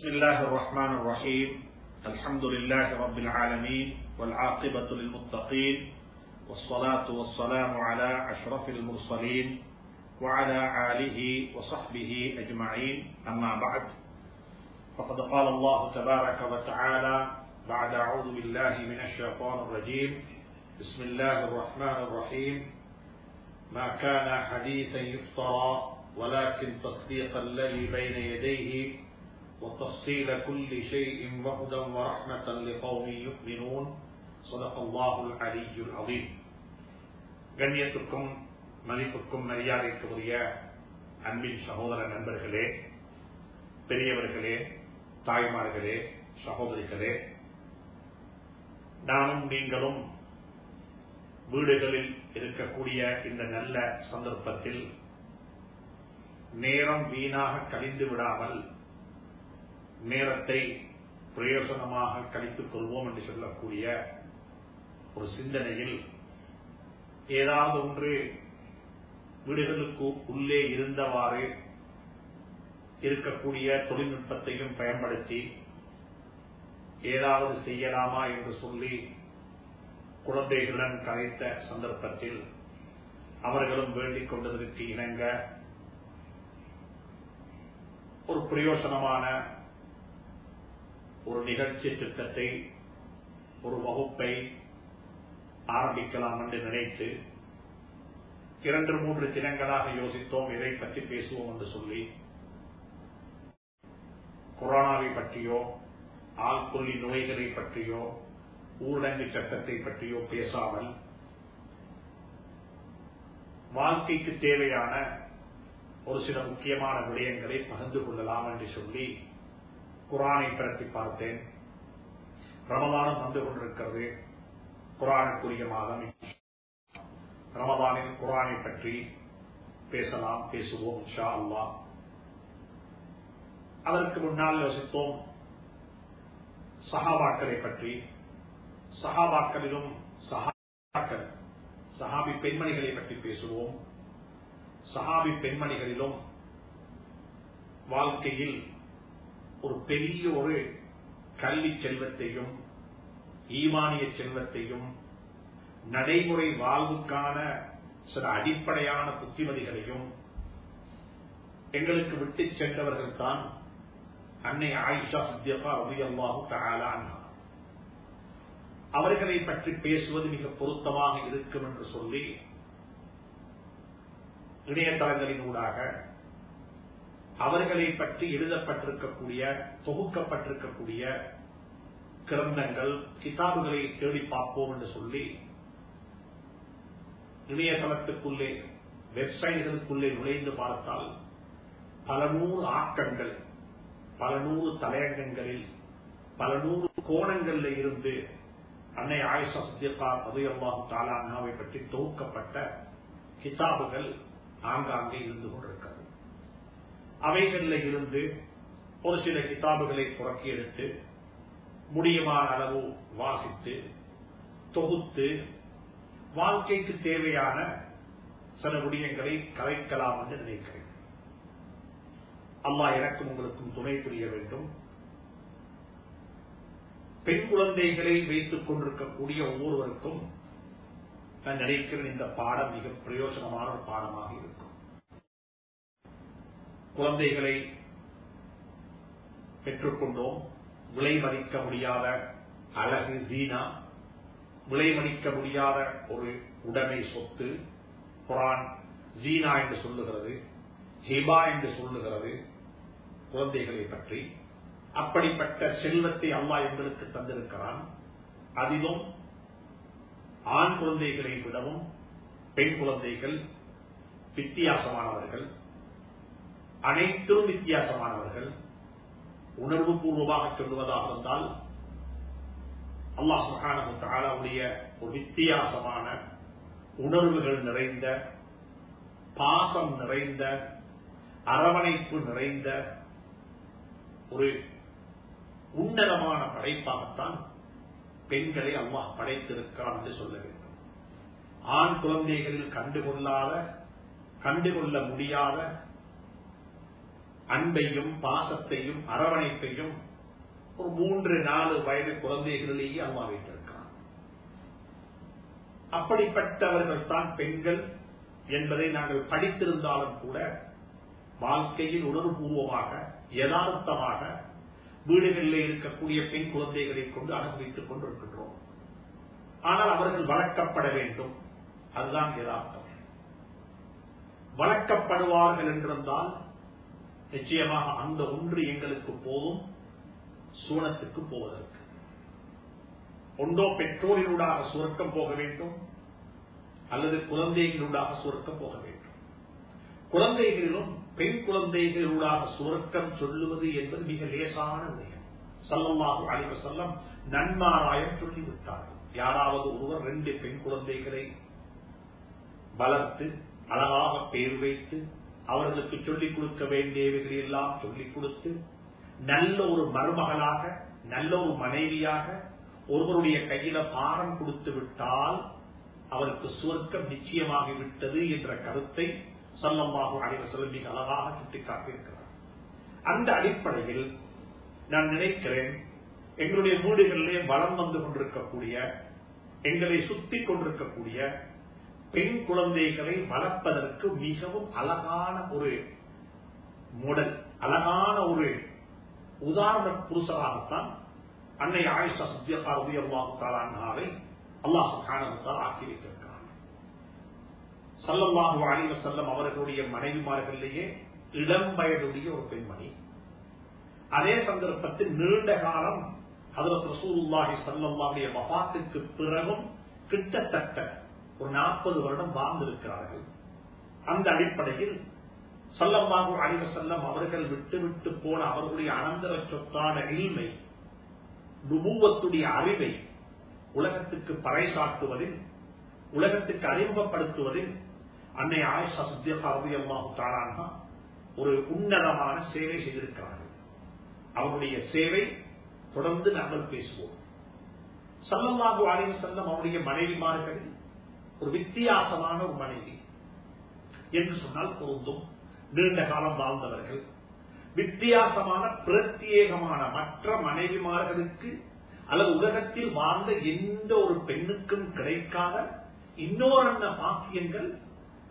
بسم الله الرحمن الرحيم. الحمد لله رب العالمين والعاقبة للمتقين والصلاة والسلام على أشرف المرسلين وعلى آله وصحبه أجمعين. أما بعد فقد قال الله تبارك وتعالى بعد أعوذ بالله من الشيطان الرجيم. بسم الله الرحمن الرحيم. ما كان حديثا يفترى ولكن تصديق الذي بين يديه وتفصيل كل شيء وهدى ورحمة لقوم يؤمنون صدق الله العلي العظيم கண்ணியத்துக்கும் மதிப்புக்கும் மரியாதைக்குரிய அன்பின் சகோதர நண்பர்களே பெரியவர்களே தாய்மார்களே சகோதரிகளே நானும் நீங்களும் வீடுகளில் இருக்கக்கூடிய இந்த நல்ல சந்தர்ப்பத்தில் நேரம் வீணாக கழிந்து விடாமல் நேரத்தை பிரயோசனமாக கழித்துக் கொள்வோம் என்று சொல்லக்கூடிய ஒரு சிந்தனையில் ஏதாவது ஒன்று வீடுகளுக்கு உள்ளே இருந்தவாறு இருக்கக்கூடிய தொழில்நுட்பத்தையும் பயன்படுத்தி ஏதாவது செய்யலாமா என்று சொல்லி குழந்தைகளுடன் கலைத்த சந்தர்ப்பத்தில் அவர்களும் வேண்டிக் கொண்டதற்கு இணங்க ஒரு பிரயோசனமான ஒரு நிகழ்ச்சி திட்டத்தை ஒரு வகுப்பை ஆரம்பிக்கலாம் என்று நினைத்து இரண்டு மூன்று தினங்களாக யோசித்தோம் இதை பற்றி பேசுவோம் என்று சொல்லி கொரோனாவை பற்றியோ ஆள்கொல்லி நோய்களை பற்றியோ ஊரடங்கு சட்டத்தை பற்றியோ பேசாமல் வாழ்க்கைக்கு தேவையான ஒரு சில முக்கியமான விடயங்களை பகிர்ந்து கொள்ளலாம் என்று சொல்லி குரானை பரத்தி பார்த்தேன். ரமதானம் வந்து கொண்டிருக்கிறது. குரானுக்குரிய மாதம் ரமதானின் குரானை பற்றி பேசலாம் பேசுவோம் ஷா அல்லா அதற்கு முன்னால் யோசித்தோம். சஹாபாக்களை பற்றி. சஹாபாக்களிலும் சஹாக்கள் சஹாபி பெண்மணிகளை பற்றி பேசுவோம். சஹாபி பெண்மணிகளிலும் வாழ்க்கையில் ஒரு பெரிய ஒரு கல்வி செல்வத்தையும் ஈமானிய செல்வத்தையும் நடைமுறை வாழ்வுக்கான சில அடிப்படையான புத்திமதிகளையும் எங்களுக்கு விட்டு சென்றவர்கள் தான் அன்னை ஆயிஷா சித்தியப்பா அபியல்லாஹு தகாலான் அவர்களை பற்றி பேசுவது மிக பொருத்தமாக இருக்கும் என்று சொல்லி இணையதளங்களின் ஊடாக அவர்களை பற்றி எழுதப்பட்டிருக்கக்கூடிய தொகுக்கப்பட்டிருக்கக்கூடிய கிரந்தங்கள் கிதாபுகளை தேடி பார்ப்போம் என்று சொல்லி இணையதளத்துக்குள்ளே வெப்சைட்டுகளுக்குள்ளே நுழைந்து பார்த்தால் பல நூறு ஆக்கங்கள் பல நூறு தலையங்கங்களில் பல நூறு கோணங்களில் இருந்து அன்னை ஆயுஷா சத்யகா தாலா தாலானாவை பற்றி தொகுக்கப்பட்ட கிதாபுகள் ஆங்காங்கே இருந்து கொண்டிருக்கிறது. அவைகளில் இருந்து ஒரு சில கிதாபுகளை புறக்கி எடுத்து முடியுமான அளவு வாசித்து தொகுத்து வாழ்க்கைக்கு தேவையான சில விடயங்களை கலைக்கலாம் என்று நினைக்கிறேன். அம்மா எனக்கும் உங்களுக்கும் துணை புரிய வேண்டும். பெண் குழந்தைகளை வைத்துக் கொண்டிருக்கக்கூடிய ஒவ்வொருவருக்கும் நான் நினைக்கிறேன் இந்த பாடம் மிக பிரயோஜனமான ஒரு பாடமாக இருக்கும். குழந்தைகளை பெற்றுக்கொண்டோம். விலை மதிக்க முடியாத அழகு ஜீனா விலை மதிக்க முடியாத ஒரு உடைமை சொத்து. குரான் ஜீனா என்று சொல்லுகிறது ஹிபா என்று சொல்லுகிறது குழந்தைகளை பற்றி. அப்படிப்பட்ட செல்வத்தை அம்மா எங்களுக்கு தந்திருக்கிறான். அதிலும் ஆண் குழந்தைகளை விடவும் பெண் குழந்தைகள் வித்தியாசமானவர்கள். அனைத்தும் வித்தியாசமானவர்கள். உணர்வு பூர்வமாக சொல்லுவதாக இருந்தால் அல்லாஹ் சுகானுடைய ஒரு வித்தியாசமான உணர்வுகள் நிறைந்த பாசம் நிறைந்த அரவணைப்பு நிறைந்த ஒரு உன்னதமான படைப்பாகத்தான் பெண்களை அம்மா படைத்திருக்கிறான் என்று சொல்ல வேண்டும். ஆண் குழந்தைகளில் கண்டுகொள்ளாத கண்டுகொள்ள முடியாத அன்பையும் பாசத்தையும் அரவணைப்பையும் ஒரு மூன்று நாலு வயது குழந்தைகளிலேயே அம்மா வைத்திருக்கிறான். அப்படிப்பட்டவர்கள் தான் பெண்கள் என்பதை நாங்கள் படித்திருந்தாலும் கூட வாழ்க்கையில் உணர்வுபூர்வமாக யதார்த்தமாக வீடுகளில் இருக்கக்கூடிய பெண் குழந்தைகளை கொண்டு அனுபவித்துக் கொண்டிருக்கின்றோம். ஆனால் அவர்கள் வளர்க்கப்பட வேண்டும். அதுதான் யதார்த்தம். வளர்க்கப்படுவார்கள் என்றிருந்தால் நிச்சயமாக அந்த ஒன்று எங்களுக்கு போதும் சூனத்துக்கு போவதற்கு. ஒன்றோ பெற்றோரினூடாக சுரக்கம் போக வேண்டும் அல்லது குழந்தைகளூடாக சுரக்கம் போக வேண்டும். குழந்தைகளிலும் பெண் குழந்தைகளூடாக சுரக்கம் சொல்லுவது என்பது மிக லேசான விஷயம். சல்லல்லாஹு அழிவு செல்லம் நன்மாராயம் சொல்லிவிட்டார்கள். யாராவது ஒருவர் ரெண்டு பெண் குழந்தைகளை வளர்த்து அழகாக பேர் வைத்து அவர்களுக்கு சொல்லிக் கொடுக்க வேண்டியவைகளை எல்லாம் சொல்லிக் கொடுத்து நல்ல ஒரு மருமகளாக நல்ல ஒரு மனைவியாக ஒருவருடைய கையில பாரம் கொடுத்து விட்டால் அவருக்கு சுவர்க்கம் நிச்சயமாகிவிட்டது என்ற கருத்தை சல்லமாக அனைவர் மிக அழகாக சுட்டிக்காட்டியிருக்கிறார். அந்த அடிப்படையில் நான் நினைக்கிறேன் எங்களுடைய வீடுகளிலே வளம் வந்து கொண்டிருக்கக்கூடிய எங்களை சுத்தி கொண்டிருக்கக்கூடிய பெண் குழந்தைகளை வளர்ப்பதற்கு மிகவும் அழகான ஒரு முடல் அழகான ஒரு உதாரண புருஷராகத்தான் அன்னை ஆயுஷா சத்யகா உதவி அல்லாஹு தாலாவை அல்லாஹு காணத்தால் ஆக்கி வைத்திருக்கிறார் சல்லல்லாஹு அலிவ செல்லம் அவர்களுடைய மனைவிமார்களிலேயே இளம் வயதுடைய ஒரு பெண்மணி. அதே சந்தர்ப்பத்தில் நீண்ட காலம் ஹதரத் ரசூலுல்லாஹி சல்லல்லாவுடைய மபாத்துக்கு பிறகும் கிட்டத்தட்ட ஒரு நாற்பது வருடம் வாழ்ந்திருக்கிறார்கள். அந்த அடிப்படையில் சல்லல்லாஹு அலிவ செல்லம் அவர்கள் விட்டு விட்டு போன அவர்களுடைய அனந்தர சொத்தான இல்மை நுபுவத்துடைய அறிவை உலகத்துக்கு பறைசாட்டுவதில் உலகத்துக்கு அறிமுகப்படுத்துவதில் அன்னை ஆயிஷா சத்யகாரதி அல்லாஹு தாரானா ஒரு உன்னதமான சேவை செய்திருக்கிறார்கள். அவருடைய சேவை தொடர்ந்து நாங்கள் பேசுவோம். சல்லல்லாஹு அலைவ செல்லம் அவருடைய மனைவிமார்களில் ஒரு வித்தியாசமான ஒரு மனைவி. என்று சொன்னால் பொருந்தும். நீண்ட காலம் வாழ்ந்தவர்கள். வித்தியாசமான பிரத்யேகமான மற்ற மனைவிமார்களுக்கு அல்லது உலகத்தில் வாழ்ந்த எந்த ஒரு பெண்ணுக்கும் கிடைக்காத இன்னொரு பாக்கியங்கள்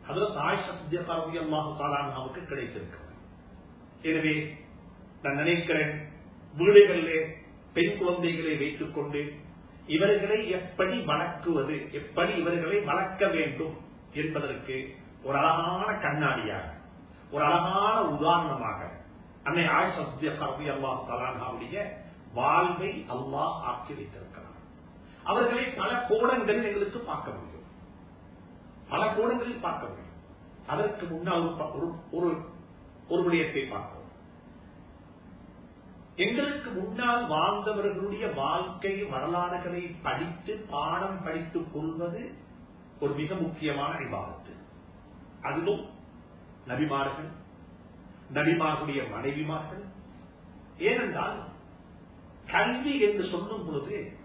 அதில் தாய் சத்யகாரதி அல்லாஹு தாலானாவுக்கு கிடைத்திருக்கிறது. எனவே நான் நினைக்கிறேன் வீடுகளிலே பெண் குழந்தைகளை வைத்துக் கொண்டு இவர்களை எப்படி வணக்குவது? எப்படி இவர்களை வளர்க்க வேண்டும் என்பதற்கு ஒரு அழகான கண்ணாடியாக ஒரு அழகான உதாரணமாக அன்னை ஆயிஷா சத்யகாரதி அல்லாஹு தாலானாவுடைய வாழ்வை அல்லாஹ் ஆக்கி வைத்திருக்கிறார். அவர்களை பல கோணங்களில் எங்களுக்கு பார்க்க முடியும். பல கோணங்களில் பார்க்க முடியும். அதற்கு முன்னால் ஒரு ஒரு விடயத்தை பார்ப்போம். எங்களுக்கு முன்னால் வாழ்ந்தவர்களுடைய வாழ்க்கை வரலாறுகளை படித்து பாடம் படித்துக் கொள்வது ஒரு மிக முக்கியமான விவாதத்து. அதிலும் நபிமார்கள் நபிமார்களுடைய மனைவிமார்கள். ஏனென்றால் கல்வி என்று சொல்லும் பொழுது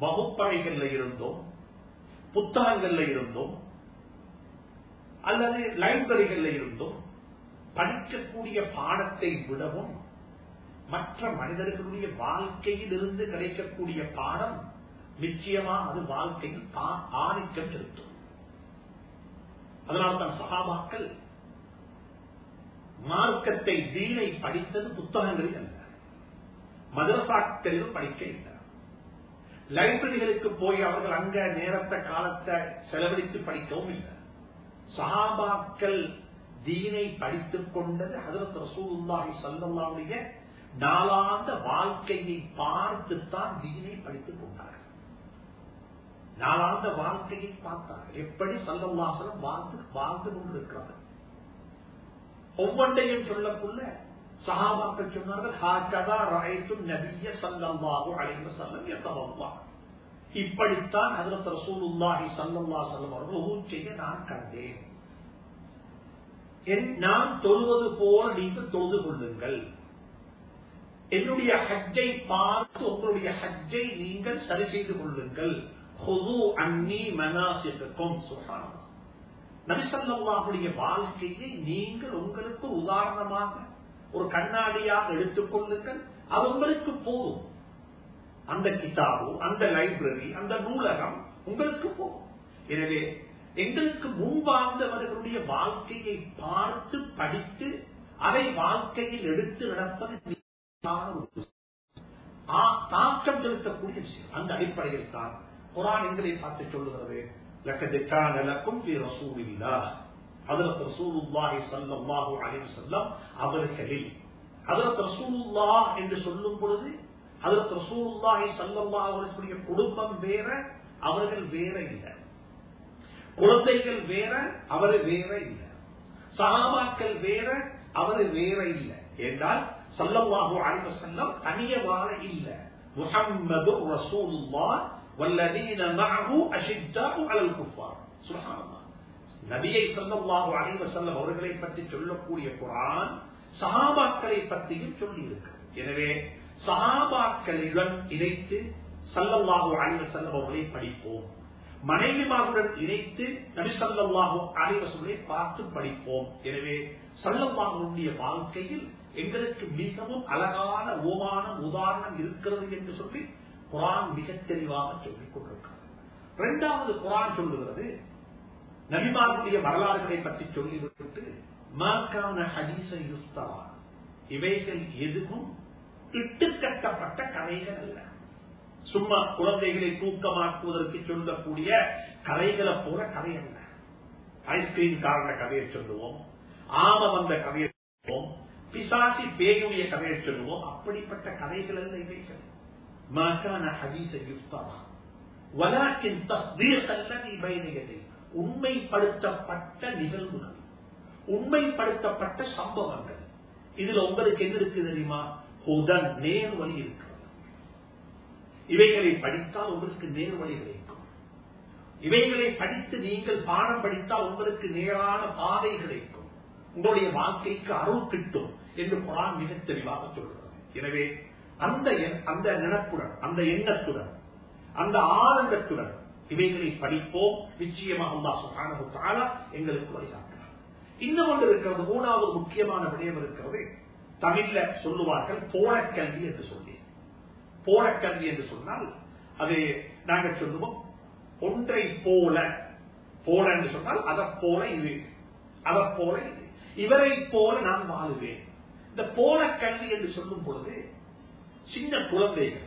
வகுப்பறைகள்ல இருந்தோம் புத்தகங்கள்ல இருந்தோம் அல்லது லைப்ரரிகள்ல இருந்தோம் படிக்கக்கூடிய பாடத்தை விடவும் மற்ற மனிதர்களுடைய வாழ்க்கையில் இருந்து கிடைக்கக்கூடிய பாடம் நிச்சயமா அது வாழ்க்கையில் ஆதிக்கம் செலுத்தும். அதனால்தான் சகாபாக்கள் மார்க்கத்தை தீனை படித்தது புத்தகங்களில் அல்ல. மதரசாக்களிலும் படிக்க இல்லை. லைப்ரரிகளுக்கு போய் அவர்கள் அங்க நேரத்தை காலத்தை செலவழித்து படிக்கவும் இல்லை. சஹாபாக்கள் தீனை படித்துக் கொண்டது ஹசரத் ரசூலுல்லாஹி சல்லல்லாவுடைய நாளாந்த வாழ்க்கையை பார்த்துத்தான் தீனை படித்துக் கொண்டார்கள். நாளாந்த வாழ்க்கையை பார்த்தார்கள். எப்படி சல்லவாசனம் வாழ்ந்து வாழ்ந்து கொண்டிருக்கிறார்கள்? ஒவ்வொன்றையும் சொல்லக்குள்ள சகாபாக்கள் சொன்னார்கள் ஹாக்கதா ராயத்தும் நபிய சல்லல்லாஹு அழைந்த வஸல்லம் யதவல்லா இப்படித்தான் ஹஜரத் ரசூலுல்லாஹி ஸல்லல்லாஹு அலைஹி அவர்கள் செய்ய நான் கண்டேன். நான் தொழுவது போல நீங்கள் தொழுது கொள்ளுங்கள். என்னுடைய ஹஜ்ஜை பார்த்து உங்களுடைய ஹஜ்ஜை நீங்கள் சரி செய்து கொள்ளுங்கள். நபிசல்லாவுடைய வாழ்க்கையை நீங்கள் உங்களுக்கு உதாரணமாக ஒரு கண்ணாடியாக எடுத்துக்கொள்ளுங்கள் அது உங்களுக்கு போதும். அந்த கிதாபு அந்த லைப்ரரி அந்த நூலகம் உங்களுக்கு போகும் எனவே எங்களுக்கு முன்பார்ந்தவர்களுடைய வாழ்க்கையை பார்த்து படித்து அதை வாழ்க்கையில் எடுத்து நடப்பது தாக்கம் செலுத்தக்கூடிய விஷயம். அந்த அடிப்படையில் தான் குரான் எங்களை பார்த்து சொல்லுகிறது. லக்கத்துக்கானக்கும் ரசூலில்லா அதற்கு ரசூலுல்லாஹி. ஸல்லல்லாஹு அலைஹி வஸல்லம் அவர்களில். அதற்கு ரசூலுல்லா என்று சொல்லும் பொழுது அதற்கு ரசூலுல்லாஹி ஸல்லல்லாஹு அலைஹி வஸல்லம் குடும்பம் வேற அவர்கள் வேற இல்லை. குழந்தைகள் வேற அவர் வேற இல்லை. சகாபாக்கள் வேற அவர் வேற இல்லை. என்றால் صلى الله عليه وسلم أن وعلى إلا. محمد رسول الله والذين معه أشداء على الكفار. سبحان الله. نبي صلى الله عليه وسلم أورغل يفتح جلوك قولي القرآن صحاباكل يفتح جلوك எனவே சஹாபாக்களுடன் இணைத்து சல்லல்லாஹு அலைஹி வஸல்லம் அவர்களை படிப்போம். மனைவிமாருடன் இணைத்து நபி சல்லாஹு அலைவசங்களை பார்த்து படிப்போம். எனவே சல்லம்மாவுடைய வாழ்க்கையில் எங்களுக்கு மிகவும் அழகான ஓமானம் உதாரணம் இருக்கிறது என்று சொல்லி குரான் மிக தெளிவாக சொல்லிக் கொண்டிருக்கிறது. இரண்டாவது குரான் சொல்லுகிறது நபிமாருடைய வரலாறுகளை பற்றி சொல்லிவிட்டு மாக்கான ஹதீச யுஸ்தவா? இவைகள் எதுவும் இட்டுக்கட்டப்பட்ட கதைகள் அல்ல. சும்மா குழந்தைகளை தூக்கமாக்குவதற்கு சொல்லக்கூடிய கதைகளை போல கதை என்ன? ஐஸ்கிரீம் காரண கதையை சொல்லுவோம் ஆம வந்த கதையை சொல்லுவோம் பிசாசி பேயுடைய கதையை சொல்லுவோம். அப்படிப்பட்ட கதைகள் அல்ல இவைகள். மாக்கான ஹதீச யுஸ்தவா வலாக்கின் தஸ்தீர் அல்லது பைனியதை உண்மைப்படுத்தப்பட்ட நிகழ்வுகள் உண்மைப்படுத்தப்பட்ட சம்பவங்கள். இதுல உங்களுக்கு எது இருக்கு தெரியுமா? ஹுதன் நேர் வழி இருக்கு. இவைகளை படித்தால் உங்களுக்கு நேர்வழி கிடைக்கும். இவைகளை படித்து நீங்கள் பாடம் படித்தால் உங்களுக்கு நேரான பாதை கிடைக்கும். உங்களுடைய வாழ்க்கைக்கு அருள் கிட்டும் என்று குரான் மிக தெளிவாக சொல்கிறது எனவே அந்த அந்த நினப்புடன் அந்த எண்ணத்துடன் அந்த ஆனந்தத்துடன் இவைகளை படிப்போம். நிச்சயமாக அல்லா சுகான எங்களுக்கு வழிகாட்டுறார் இன்னும் ஒன்று இருக்கிறது மூணாவது முக்கியமான விடயம் இருக்கிறது. தமிழ்ல சொல்லுவார்கள் போனக்கல்வி என்று சொல்லி. போனக்கல்வி என்று சொன்னால் அது நாங்கள் சொல்லுவோம் ஒன்றை போல. போல என்று சொன்னால் அதை போல இது. அதை போல இது. இவரை போல நான் வாழுவேன். இந்த போல கல்வி என்று சொல்லும் பொழுது சின்ன குழந்தைகள்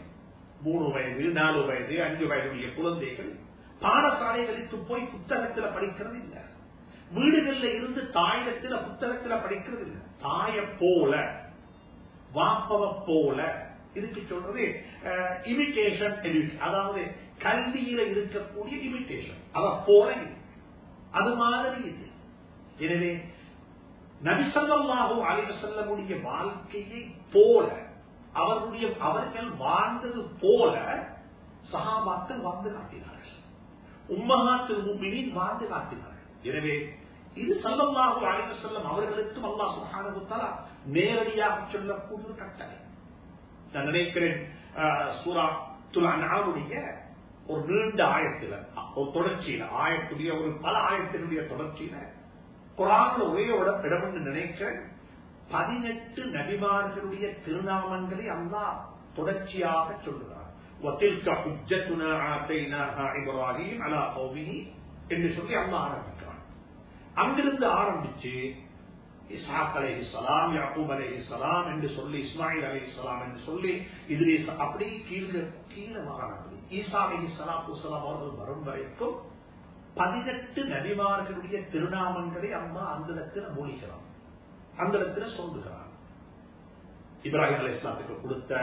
மூணு வயது நாலு வயது அஞ்சு வயதுடைய குழந்தைகள் பாடசாலைகளுக்கு போய் புத்தகத்துல படிக்கிறது இல்லை. வீடுகள்ல இருந்து தாயிடத்துல புத்தகத்துல படிக்கிறது இல்லை. தாய போல வாப்பவ போல இதுக்கு சொல்றது இமிட்டேஷன் எஜுகேஷன் அதாவது கல்வியில இருக்கக்கூடிய இமிட்டேஷன் அவ போல இது அது மாதிரி இது எனவே நபிசல்லாஹும் அலைவ செல்லக்கூடிய வாழ்க்கையை போல அவருடைய அவர்கள் வாழ்ந்தது போல சகாபாக்கள் வாழ்ந்து காட்டினார்கள். உம்மகா உண்மையின் வாழ்ந்து காட்டினார்கள். எனவே இது சல்லல்லாஹு அலைவ செல்லம் அவர்களுக்கும் அல்லா சுகானகுத்தாலா நேரடியாக சொல்லக்கூடிய கட்டளை. நான் நினைக்கிறேன் சூரா துலானுடைய ஒரு நீண்ட ஆயத்துல ஒரு தொடர்ச்சியில ஆயத்துடைய ஒரு பல ஆயத்தினுடைய தொடர்ச்சியில குரான்ல ஒரே இடம் என்று நினைக்கிறேன். பதினெட்டு நபிமார்களுடைய திருநாமங்களை அல்லா தொடர்ச்சியாக சொல்லுகிறார் என்று சொல்லி அல்லா ஆரம்பிக்கிறான். அங்கிருந்து ஆரம்பிச்சு இஸ்ஹாக் அலை இஸ்லாம் யாக்கூப் அலை இஸ்லாம் என்று சொல்லி இஸ்மாயில் அலை இஸ்லாம் என்று சொல்லி இதில் அப்படி கீழே கீழே வராங்க. ஈசா அலை இஸ்லாம் உசலாம் அவர்கள் வரும் வரைக்கும் பதினெட்டு நபிமார்களுடைய திருநாமங்களை அம்மா அந்த இடத்துல மூலிகிறான் அந்த இடத்துல சொல்லுகிறான் இப்ராஹிம் அலி இஸ்லாத்துக்கு கொடுத்த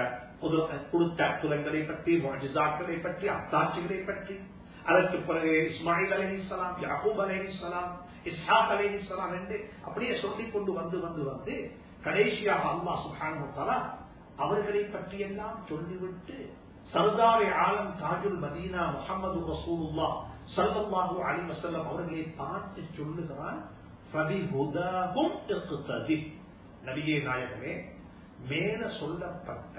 கொடுத்த அற்புதங்களை பற்றி மொழிசாக்களை பற்றி அத்தாட்சிகளை பற்றி அதற்கு பிறகு இஸ்மாயில் அலி யாகூப் யாக்கூப் அலி இஸ்லாம் இஸ்ஹாக் அலி என்று அப்படியே சொல்லிக் கொண்டு வந்து வந்து வந்து கடைசியாக அல்லா சுஹான அவர்களை பற்றியெல்லாம் சொல்லிவிட்டு சர்தாரி ஆலம் தாஜுல் மதீனா முகமது ரசூலுல்லா சல்லாஹூ அலி வசல்லம் அவர்களை பார்த்து சொல்லுகிறான் நபியே நாயகமே மேல சொல்லப்பட்ட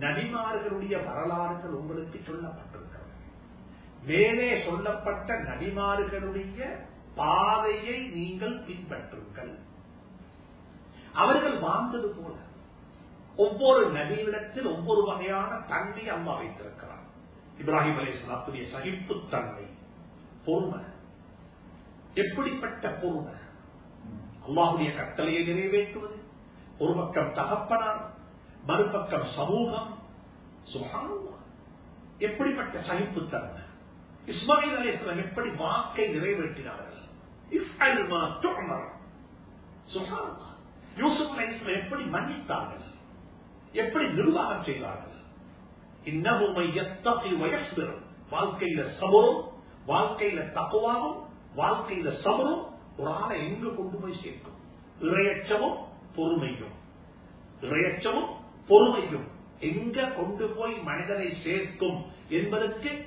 நபிமார்களுடைய வரலாறுகள் உங்களுக்கு சொல்லப்பட்ட மேலே சொல்லப்பட்ட நபிமார்களுடைய பாதையை நீங்கள் பின்பற்றுங்கள். அவர்கள் வாழ்ந்தது போல. ஒவ்வொரு நபியிடத்தில் ஒவ்வொரு வகையான தன்மை அம்மா வைத்திருக்கிறார். இப்ராஹிம் அலி சலாத்துடைய சகிப்புத்தன்மை பொறுமை. எப்படிப்பட்ட பொறுமை? அல்லாஹுடைய கட்டளையை நிறைவேற்றுவது ஒரு பக்கம் தகப்பனார் மறுபக்கம் சமூகம். சுகானுவா எப்படிப்பட்ட சகிப்புத்தன்மை இஸ்மாயில் அலிஸ்லாம் எப்படி வாக்கை நிறைவேற்றினார்கள்? யூசுப் அலிஸ்லாம் எப்படி மன்னித்தார்கள்? எப்படி நிர்வாகம் செய்தார்கள்? இன்னமும் வாழ்க்கையில சபரும் வாழ்க்கையில தப்புவாகும் வாழ்க்கையில சபரும் ஒரு ஆளை எங்கு கொண்டு போய் சேர்க்கும்? இறையச்சமும் பொறுமையும். இறையச்சமும் பொறுமையும். எங்க கொண்டு போய் மனிதனை சேர்க்கும் என்பதற்கு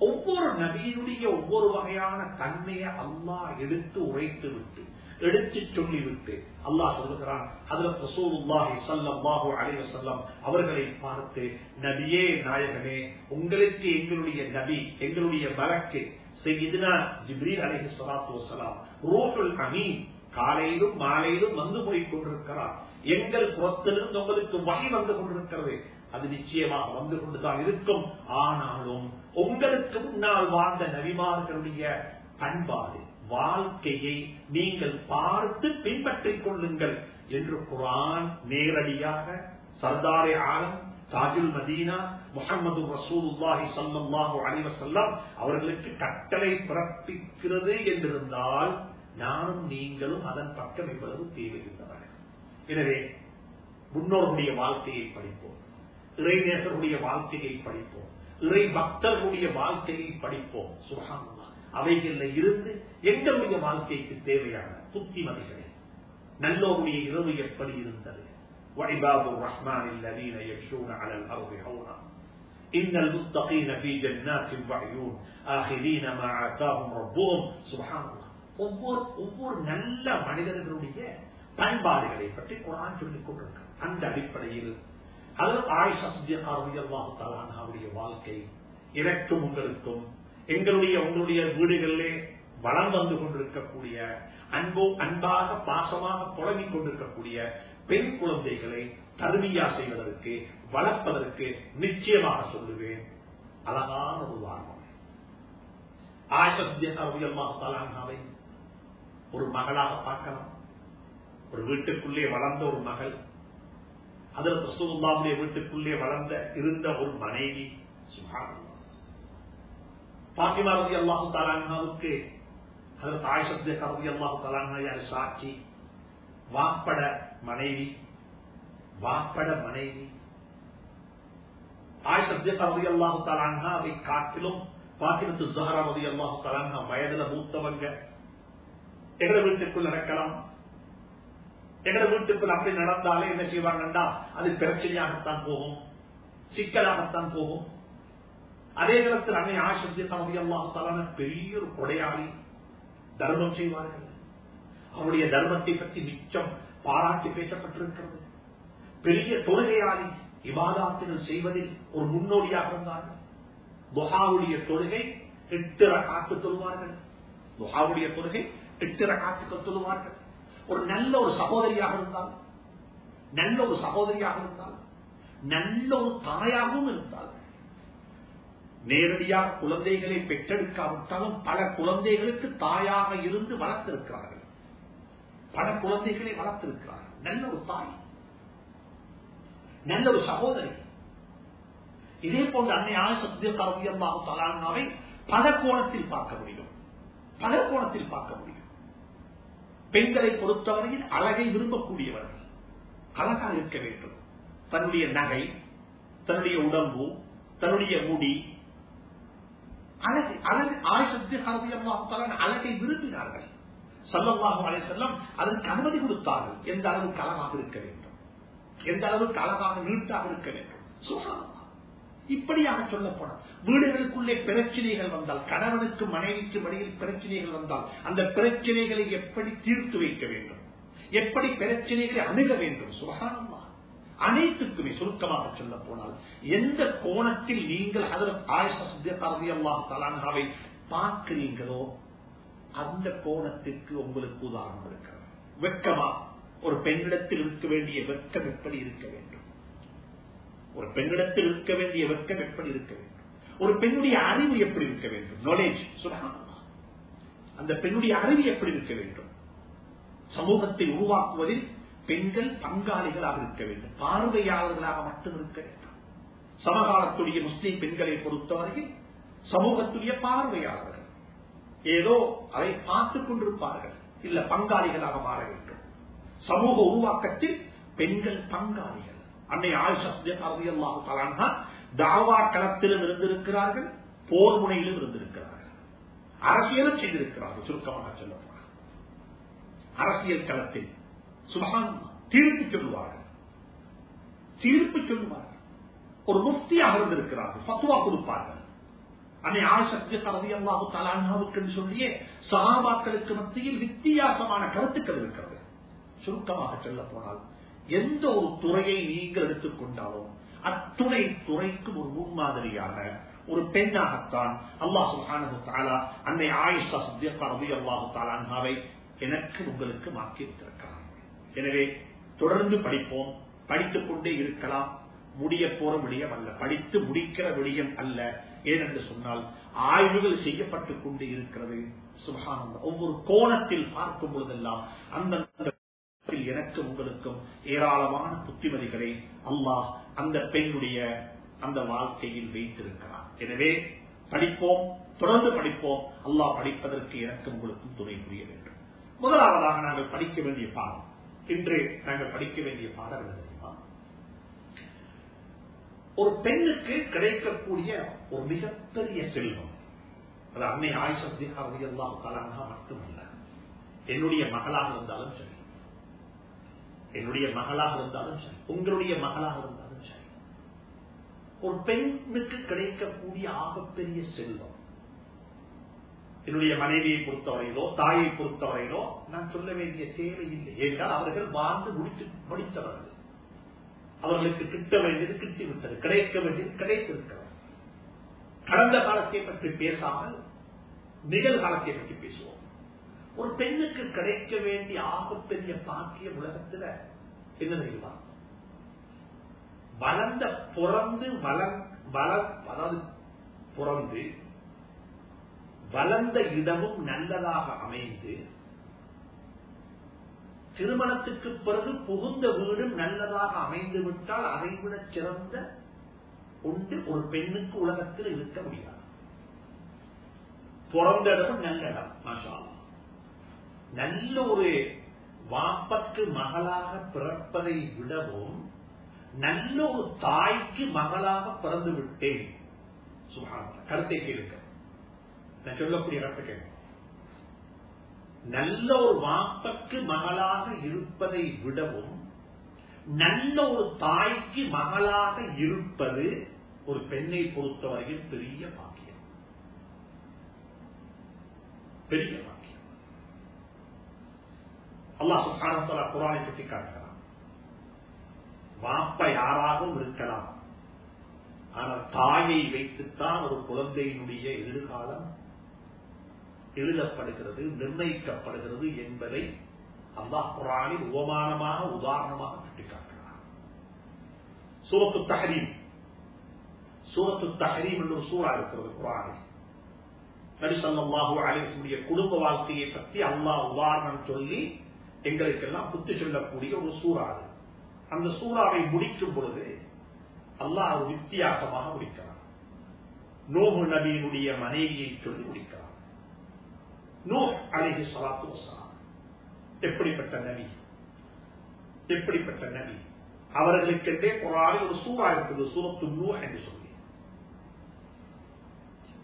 ஒவ்வொரு நபியினுடைய ஒவ்வொரு வகையான தன்மையை அல்லாஹ் எடுத்து உரைத்து விட்டு எடுத்து சொல்லிவிட்டு அல்லாஹ் சொல்லுகிறான் அதுல ரசூலுல்லாஹி ஸல்லல்லாஹு அவர்களை பார்த்து நபியே நாயகனே உங்களுக்கு எங்களுடைய நபி எங்களுடைய மலக்கு செய்தினா ஜிப்ரீல் அலைஹி ஸலாத்து வஸலாம் ரூஹுல் அமீன் காலையிலும் மாலையிலும் வந்து போய் கொண்டிருக்கிறார். எங்கள் புறத்திலிருந்து உங்களுக்கு வகை வந்து கொண்டிருக்கிறது. அது நிச்சயமாக வந்து கொண்டுதான் இருக்கும். ஆனாலும் உங்களுக்கு முன்னால் வாழ்ந்த நபிமார்களுடைய பண்பாடு வாழ்க்கையை நீங்கள் பார்த்து பின்பற்றிக் கொள்ளுங்கள் என்று குரான் நேரடியாக சர்தாரே ஆலம் தாஜுல் மதீனா முகமது ரசூலுல்லாஹி சல்லாஹு அலிவசல்லாம் அவர்களுக்கு கட்டளை பிறப்பிக்கிறது என்றிருந்தால் நானும் நீங்களும் அதன் பக்கம் இவ்வளவு தேவையுள்ளவர்கள். எனவே முன்னோருடைய வாழ்க்கையை படிப்போம். இறைநேசருடைய வாழ்க்கையை படிப்போம் இறை பக்தர்களுடைய வாழ்க்கையை படிப்போம் சுகானமா அவைகள்ல இருந்து எங்களுடைய வாழ்க்கைக்கு தேவையான புத்திமதிகளை நல்லோருடைய இரவு எப்படி இருந்தது وعباد الرحمن الذين يمشون على الأرض هونا إن المتقين في جنات وعيون آخذين ما آتاهم ربهم سبحان الله ஒவ்வொரு ஒவ்வொரு நல்ல மனிதர்களுடைய பண்பாடுகளை பற்றி குரான் சொல்லிக் கொண்டிருக்க அந்த அடிப்படையில் அதில் ஆயிஷா அல்லாஹு தலானாவுடைய வாழ்க்கை எனக்கும் உங்களுக்கும் எங்களுடைய உங்களுடைய வீடுகளிலே வளம் வந்து கொண்டிருக்கக்கூடிய அன்போ அன்பாக பாசமாக புழங்கிக் கொண்டிருக்கக்கூடிய பெண் குழந்தைகளை தருமையா செய்வதற்கு வளர்ப்பதற்கு நிச்சயமாக சொல்லுவேன். அழகான ஒரு வாரம் ஆயிஷாவை ஒரு மகளாக பார்க்கலாம். ஒரு வீட்டுக்குள்ளே வளர்ந்த ஒரு மகள் அதில் ரசூலுல்லாவுடைய வீட்டுக்குள்ளே வளர்ந்த இருந்த ஒரு மனைவி சுகாரணம் பாத்திமா ரவி அல்லாஹு தலானாவுக்கு அதில் தாய் சப்த கரவி அல்லாஹு தலானா சாட்சி? வாப்பட மனைவி வாப்பட மனைவி. ஆய் சப்த கரவி அல்லாஹு தலானா அதை காட்டிலும் பாத்திமத்து ஜஹரா ரவி அல்லாஹு தலானா வயதுல மூத்தவங்க. எங்க வீட்டுக்குள் நடக்கலாம். எங்கட வீட்டுக்குள் அப்படி நடந்தாலே என்ன செய்வாங்கண்டா? அது பிரச்சனையாகத்தான் போகும். சிக்கலாகத்தான் போகும். அதே நேரத்தில் அன்னை ஆசிரிய தமதி அல்லாஹாலான பெரிய ஒரு கொடையாளி தர்மம் செய்வார்கள். அவருடைய தர்மத்தை பற்றி மிச்சம் பாராட்டி பேசப்பட்டிருக்கிறது. பெரிய தொழுகையாளி விவாதாத்தினர் செய்வதில் ஒரு முன்னோடியாக இருந்தார்கள். துஹாவுடைய தொழுகை எட்டு காத்து தொழுவார்கள். துஹாவுடைய தொழுகை எட்டு காத்துக்கள் சொல்லுவார்கள் ஒரு நல்ல ஒரு சகோதரியாக இருந்தால் நல்ல ஒரு சகோதரியாக இருந்தால் நல்ல ஒரு தாயாகவும் இருந்தால் நேரடியாக குழந்தைகளை பெற்றெடுக்காவிட்டாலும் பல குழந்தைகளுக்கு தாயாக இருந்து வளர்த்திருக்கிறார்கள். பல குழந்தைகளை வளர்த்திருக்கிறார்கள். நல்ல ஒரு தாய் நல்ல ஒரு சகோதரி. இதே போன்ற அன்னை ஆசத்திய கரவியமாக தலானாவை பல கோணத்தில் பார்க்க முடியும். பல கோணத்தில் பார்க்க முடியும். பெண்களை பொறுத்தவரையில் அழகை விரும்பக்கூடியவர்கள். அழகாக இருக்க வேண்டும். தன்னுடைய நகை தன்னுடைய உடம்பு தன்னுடைய முடி. அழகு அழகு ஆயுஷத்து கரவியமாக அழகை விரும்பினார்கள். சொல்லமாக அலை செல்லம் அதற்கு அனுமதி கொடுத்தார்கள். எந்த அளவுக்கு அழகாக இருக்க வேண்டும்? எந்த அளவுக்கு அழகாக நீட்டாக இருக்க வேண்டும்? சுகாதாரம் இப்படியாக சொல்லப்படும் வீடுகளுக்குள்ளே பிரச்சனைகள் வந்தால் கணவனுக்கு மனைவிக்கு மனையில் பிரச்சனைகள் வந்தால் அந்த பிரச்சனைகளை எப்படி தீர்த்து வைக்க வேண்டும்? எப்படி பிரச்சனைகளை அணுக வேண்டும்? சுகானமா அனைத்துக்குமே சுருக்கமாக சொல்ல போனால் எந்த கோணத்தில் நீங்கள் அல்லாஹாவை பார்க்கிறீங்களோ அந்த கோணத்திற்கு உங்களுக்கு உதாரணம் இருக்கிறது. வெக்கமா? ஒரு பெண்ணிடத்தில் இருக்க வேண்டிய வெக்கம் எப்படி இருக்க வேண்டும்? ஒரு பெண்ணிடத்தில் இருக்க வேண்டிய வெட்கம் எப்படி இருக்க வேண்டும்? ஒரு பெண்ணுடைய அறிவு எப்படி இருக்க வேண்டும்? நாலேஜ் அந்த பெண்ணுடைய அறிவு எப்படி இருக்க வேண்டும்? சமூகத்தை உருவாக்குவதில் பெண்கள் பங்காளிகளாக இருக்க வேண்டும். பார்வையாளர்களாக மட்டும் இருக்க வேண்டும். சமகாலத்துடைய முஸ்லீம் பெண்களை பொறுத்தவரையில் சமூகத்துடைய பார்வையாளர்கள். ஏதோ அதை பார்த்துக் கொண்டிருப்பார்கள். இல்ல பங்காளிகளாக மாற வேண்டும். சமூக உருவாக்கத்தில் பெண்கள் பங்காளிகள். அன்னை ஆயுஷா தாவா களத்திலும் இருந்திருக்கிறார்கள் போர் முனையிலும் இருந்திருக்கிறார்கள். அரசியலும் செய்திருக்கிறார்கள் சுருக்கமாக சொல்ல அரசியல் களத்தில் சுபகான் தீர்ப்பு சொல்லுவார்கள். தீர்ப்பு சொல்லுவார்கள். ஒரு முஃப்தியாக இருந்திருக்கிறார்கள் பத்துவா கொடுப்பார்கள். அன்னை ஆசக்தியல்லாஹு தலானாவுக்கு சொல்லியே சகாபாக்களுக்கு மத்தியில் வித்தியாசமான கருத்துக்கள் இருக்கிறது. சுருக்கமாக சொல்ல போனால் எந்த ஒரு துறையை நீங்கள் எடுத்துக்கொண்டாலும் அத்துணை துறைக்கும் ஒரு முன்மாதிரியான ஒரு பெண்ணாகத்தான் அல்லாஹு தாலா அன்னை ஆயிஷா சத்தியக்கா ரவி அல்லாஹு தாலாவை எனக்கு உங்களுக்கு மாற்றி வைத்திருக்கிறார் எனவே தொடர்ந்து படிப்போம். படித்துக் கொண்டே இருக்கலாம். முடிய போற விடயம் அல்ல. படித்து முடிக்கிற விடயம் அல்ல. ஏனென்று சொன்னால் ஆய்வுகள் செய்யப்பட்டுக் கொண்டே இருக்கிறது. சுபகானந்தம் ஒவ்வொரு கோணத்தில் பார்க்கும் பொழுதெல்லாம் அந்த எனக்கு உங்களுக்கும் ஏராளமான புத்திமதிகளை அல்லாஹ் அந்த பெண்ணுடைய அந்த வாழ்க்கையில் வைத்திருக்கிறார் எனவே படிப்போம் தொடர்ந்து படிப்போம். அல்லாஹ் படிப்பதற்கு எனக்கு உங்களுக்கும் துணை புரிய வேண்டும். முதலாவதாக நாங்கள் படிக்க வேண்டிய பாடம். இன்று நாங்கள் படிக்க வேண்டிய பாடம் என்ன ஒரு பெண்ணுக்கு கிடைக்கக்கூடிய ஒரு மிகப்பெரிய செல்வம். அது அன்னை ஆயுஷ் அதிகாரியெல்லாம் தலானா மட்டுமல்ல. என்னுடைய மகளாக இருந்தாலும் சரி என்னுடைய மகளாக இருந்தாலும் சரி உங்களுடைய மகளாக இருந்தாலும் சரி ஒரு பெண்ணுக்கு கிடைக்கக்கூடிய ஆகப்பெரிய செல்வம். என்னுடைய மனைவியை பொறுத்தவரையிலோ தாயை பொறுத்தவரையிலோ நான் சொல்ல வேண்டிய தேவை இல்லை. என்றால் அவர்கள் வாழ்ந்து முடித்து முடித்தவர்கள். அவர்களுக்கு கிட்ட வேண்டியது கிட்டிவிட்டது கிடைக்க வேண்டியது கிடைத்திருக்கிறது. கடந்த காலத்தை பற்றி பேசாமல் நிகழ்காலத்தை பற்றி பேசுவோம். ஒரு பெண்ணுக்கு கிடைக்க வேண்டிய ஆகப்பெரிய பாக்கியம் உலகத்துல என்ன தெரியுமா? வளர்ந்த பிறந்து வளர் அதாவது பிறந்து வளர்ந்த இடமும் நல்லதாக அமைந்து திருமணத்துக்கு பிறகு புகுந்த வீடும் நல்லதாக அமைந்து விட்டால் அதைவிட சிறந்த ஒன்று ஒரு பெண்ணுக்கு உலகத்தில் இருக்க முடியாது. பிறந்த இடமும் நல்ல இடம் மாஷா நல்ல ஒரு வாப்பற்கு மகளாக பிறப்பதை விடவும் நல்ல ஒரு தாய்க்கு மகளாக பிறந்து விட்டேன். சுகாதார கருத்தை கேளுங்க. நான் சொல்லக்கூடிய கருத்தை கேட்க நல்ல ஒரு வாப்பக்கு மகளாக இருப்பதை விடவும் நல்ல ஒரு தாய்க்கு மகளாக இருப்பது ஒரு பெண்ணை பொறுத்தவரையில் பெரிய பாக்கியம். பெரிய பாக்கியம். அல்லாஹ் சுகானத்தலா குரானை சுட்டி காட்டுகிறான். வாப்ப யாராகவும் இருக்கலாம். ஆனால் தாயை வைத்துத்தான் ஒரு குழந்தையினுடைய எதிர்காலம் எழுதப்படுகிறது நிர்ணயிக்கப்படுகிறது என்பதை அல்லாஹ் குரானில் உபமானமாக உதாரணமாக சுட்டிக்காட்டுகிறார் சூரத்து தஹரீம். சூரத்து தஹரீம் என்று ஒரு சூறா இருக்கிறது குரானில் நடிசல்லாஹு அலிசுடைய குடும்ப வாழ்க்கையை பற்றி அல்லாஹ் உதாரணம் சொல்லி எங்களுக்கெல்லாம் புத்தி சொல்லக்கூடிய ஒரு சூறா அது. அந்த சூறாவை முடிக்கும் பொழுது அல்லாஹ் ஒரு வித்தியாசமாக முடிக்கிறார் நோபு நபியினுடைய மனைவியை சொல்லி முடிக்கிறார் நோ அழகு சலாத்து வசலாம் எப்படிப்பட்ட நபி? எப்படிப்பட்ட நபி? அவர்களுக்கென்றே குரானில் ஒரு சூறா இருக்குது சூரத்து நூ என்று சொல்லி.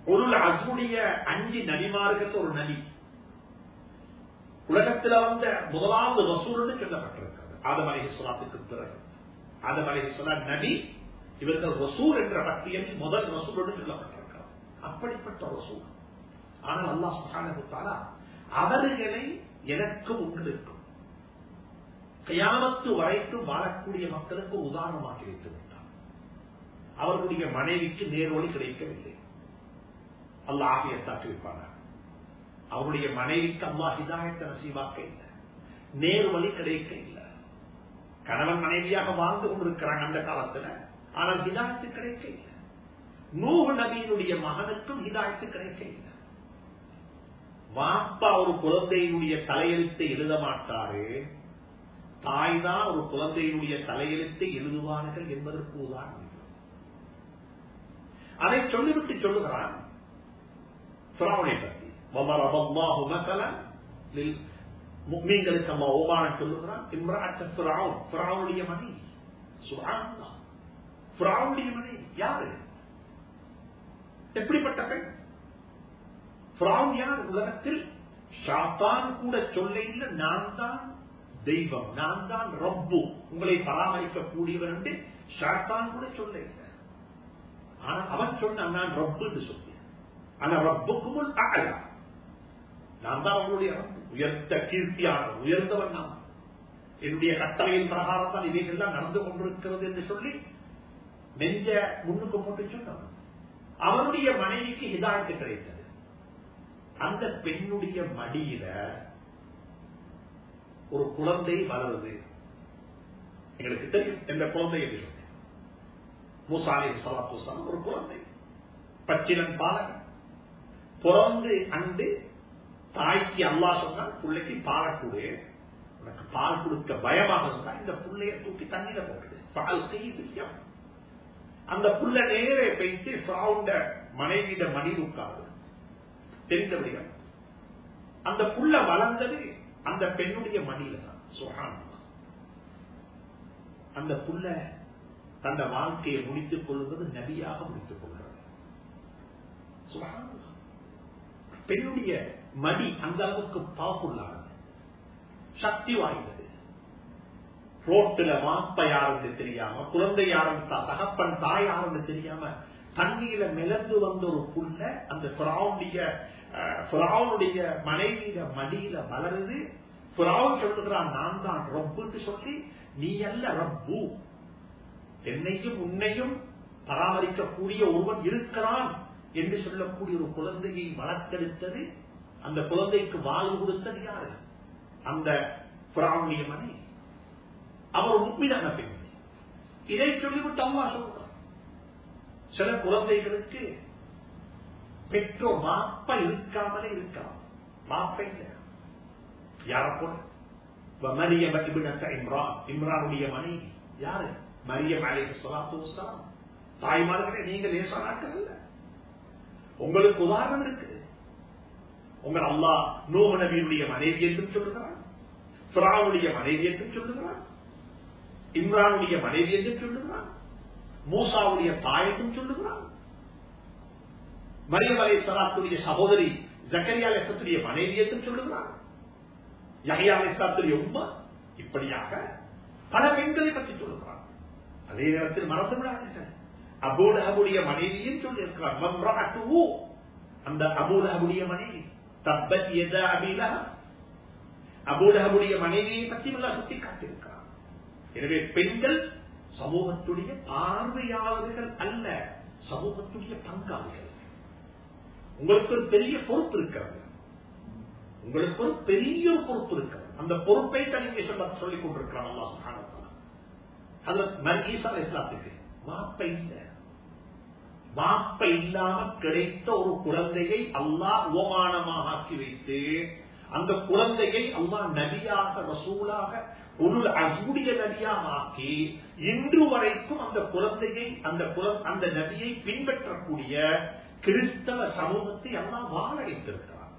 ஒரு அசுடைய அஞ்சு நபிமார்கள் ஒரு நபி. உலகத்தில் வந்த முதலாவது ரசூல்னு சொல்லப்பட்டிருக்கிறது. ஆதம் அலிஹி சலாத்துக்கு பிறகு. ஆதம் அலைஹிஸ்ஸலாம் நபி இவர்கள் ரசூல் என்ற பட்டியலில் முதல் ரசூலோடு சொல்லப்பட்டிருக்கிறார் அப்படிப்பட்ட ரசூல். ஆனால் அல்லாஹ் சுப்ஹானஹு அவர்களை எனக்கும் உண்டிருக்கும் கயாமத்து வரைக்கும் வாழக்கூடிய மக்களுக்கு உதாரணமாக வைத்து விட்டார். அவர்களுடைய மனைவிக்கு நேர்வழி கிடைக்கவில்லை. அல்லாஹ் ஆகியத்தாக்கி வைப்பாங்க அவருடைய மனைவிக்கு அம்மா ஹிதாயத்தை நசீவாக்க இல்லை. நேர்வழி கிடைக்க இல்லை. கணவன் மனைவியாக வாழ்ந்து கொண்டிருக்கிறாங்க அந்த காலத்துல ஆனால் ஹிதாயத்து கிடைக்க இல்லை. நூறு நபியினுடைய மகனுக்கும் ஹிதாயத்து கிடைக்க இல்லை. வாப்பா ஒரு குழந்தையினுடைய தலையெழுத்தை எழுத மாட்டாரு. தாய் தான் ஒரு குழந்தையினுடைய தலையெழுத்தை எழுதுவார்கள் என்பதற்கு உதாரணம் அதை சொல்லிவிட்டு சொல்லுகிறான். பிராவனை وضرب الله مثلا முக்மீன்களுக்கு அம்மா ஓமானம் சொல்லுகிறான் இம்ராட்ட பிராவுன் பிராவுடைய மனைவி சுகானந்தா பிராவுடைய மனைவி யாரு எப்படிப்பட்ட பெண் பிராவுன் யார் உலகத்தில் ஷாத்தான் கூட சொல்ல இல்லை நான் தான் தெய்வம் நான் தான் ரப்பு உங்களை பராமரிக்க கூடியவர் என்று ஷாத்தான் கூட சொல்ல இல்லை ஆனா அவன் சொன்னான் நான் ரப்பு என்று சொன்னேன் ஆனா ரப்புக்கும் அகலா நான் தான் அவங்களுடைய உயர்ந்த கீர்த்தியான உயர்ந்தவன் நான். என்னுடைய கட்டளையின் பிரகாரம் தான் இவைகள்லாம் நடந்து கொண்டிருக்கிறது என்று சொல்லி நெஞ்ச முன்னுக்கு போட்டு சொன்னான். அவனுடைய மனைவிக்கு இதாழ்த்து கிடைத்தது. அந்த பெண்ணுடைய மடியில ஒரு குழந்தை வளருது. எங்களுக்கு தெரியும் எந்த குழந்தை என்று சொன்னேன். மூசாலி ஒரு குழந்தை. பச்சிலன் பாலகன். பிறந்து அண்டு தாய்க்கு அல்லா சொன்னால் பிள்ளைக்கு பாலை கொடு. உனக்கு பால் கொடுக்க பயமாக இருந்தால் இந்த புள்ளைய தூக்கி தண்ணீர போட்டுது பால் செய்ய அந்த புள்ள நேரே பெய்து ஃப்ரௌண்ட மனைவியிட மணி உட்காரு தெரிந்தபடியா? அந்த புள்ள வளர்ந்தது அந்த பெண்ணுடைய மடியில தான். சுகான் அந்த புள்ள தந்த வாழ்க்கையை முடித்துக் கொள்வது நபியாக முடித்துக் கொள்கிறது. சுகான் பெண்ணுடைய மடி அந்த அளவுக்கு பவர்ஃபுல்லானது சக்தி வாய்ந்தது. ரோட்டுல மாப்ப யாருன்னு தெரியாம குழந்தை யாருன்னு தகப்பன் தாய் யாருன்னு தெரியாம தண்ணீர மிளந்து வந்த ஒரு புள்ள அந்த புறாவுடைய புறாவுடைய மனைவியில மடியில வளருது. புறாவும் சொல்லுகிறான் நான் தான் ரப்புன்னு சொல்லி நீ அல்ல ரப்பு. என்னையும் உன்னையும் பராமரிக்கக்கூடிய ஒருவன் இருக்கிறான் என்று சொல்லக்கூடிய ஒரு குழந்தையை வளர்த்தெடுத்தது அந்த குழந்தைக்கு வாழ்வு கொடுத்தது யாரு? அந்த புறாவுடைய மனை அவர் உண்மையான பெண். இதை சொல்லிவிட்டு அம்மா சொல்றார் சில குழந்தைகளுக்கு பெற்றோர் மாப்ப இருக்காமலே இருக்கலாம். மாப்ப இல்லை. யார போல? மரியம் இம்ரான். இம்ரானுடைய மனைவி. யாரு? மரியம் அலை சொல்லாத்து தாய்மார்களே நீங்க லேசானாக்கள் அல்ல. உங்களுக்கு உதாரணம் இருக்கு. உங்கள் அல்லா நோம நபியுடைய மனைவி என்றும் சொல்லுகிறான்? சுறாவுடைய மனைவி என்றும் சொல்லுகிறான்? இம்ரானுடைய மனைவி என்றும் சொல்லுகிறான்? மூசாவுடைய தாய் என்றும் சொல்லுகிறான்? மரியம் அலை சலாத்துடைய சகோதரி ஜக்கரியா அலேசத்துடைய மனைவி என்றும் சொல்லுகிறான்? யஹியா அலேசாத்துடைய உம்மா? இப்படியாக பல பெண்களை பற்றி சொல்லுகிறான். அதே நேரத்தில் மறந்து விடாதீர்கள் அபூலஹபுடைய மனைவியும் சொல்லியிருக்கிறார் அந்த அபூலகமுடைய மனைவி. தப்பத் எதா அபிலா? அபூலஹபுடைய மனைவியை பற்றி நல்லா சுட்டி காட்டியிருக்கிறார் எனவே பெண்கள் சமூகத்துடைய பார்வையாளர்கள் அல்ல சமூகத்துடைய பங்காளிகள். உங்களுக்கு ஒரு பெரிய பொறுப்பு இருக்கிறது உங்களுக்கு ஒரு பெரிய ஒரு பொறுப்பு இருக்கிறது அந்த பொறுப்பை நீங்க சொல்ல சொல்லிக் கொண்டிருக்கிறான் அல்லா சுகானத்தான அதுல மர்கீசா இஸ்லாத்துக்கு மாப்பை இல்லை. மாப்ப இல்லாம கிடைத்த ஒரு குழந்தையை அல்லாஹ் உபமானமாக ஆக்கி வைத்து அந்த குழந்தையை அல்லாஹ் நபியாக வசூலாக ஒரு அசூடிய நதியாக ஆக்கி இன்று வரைக்கும் அந்த குழந்தையை அந்த அந்த நதியை பின்பற்றக்கூடிய கிறிஸ்தவ சமூகத்தை எல்லாம் வாழடைத்திருக்கிறார்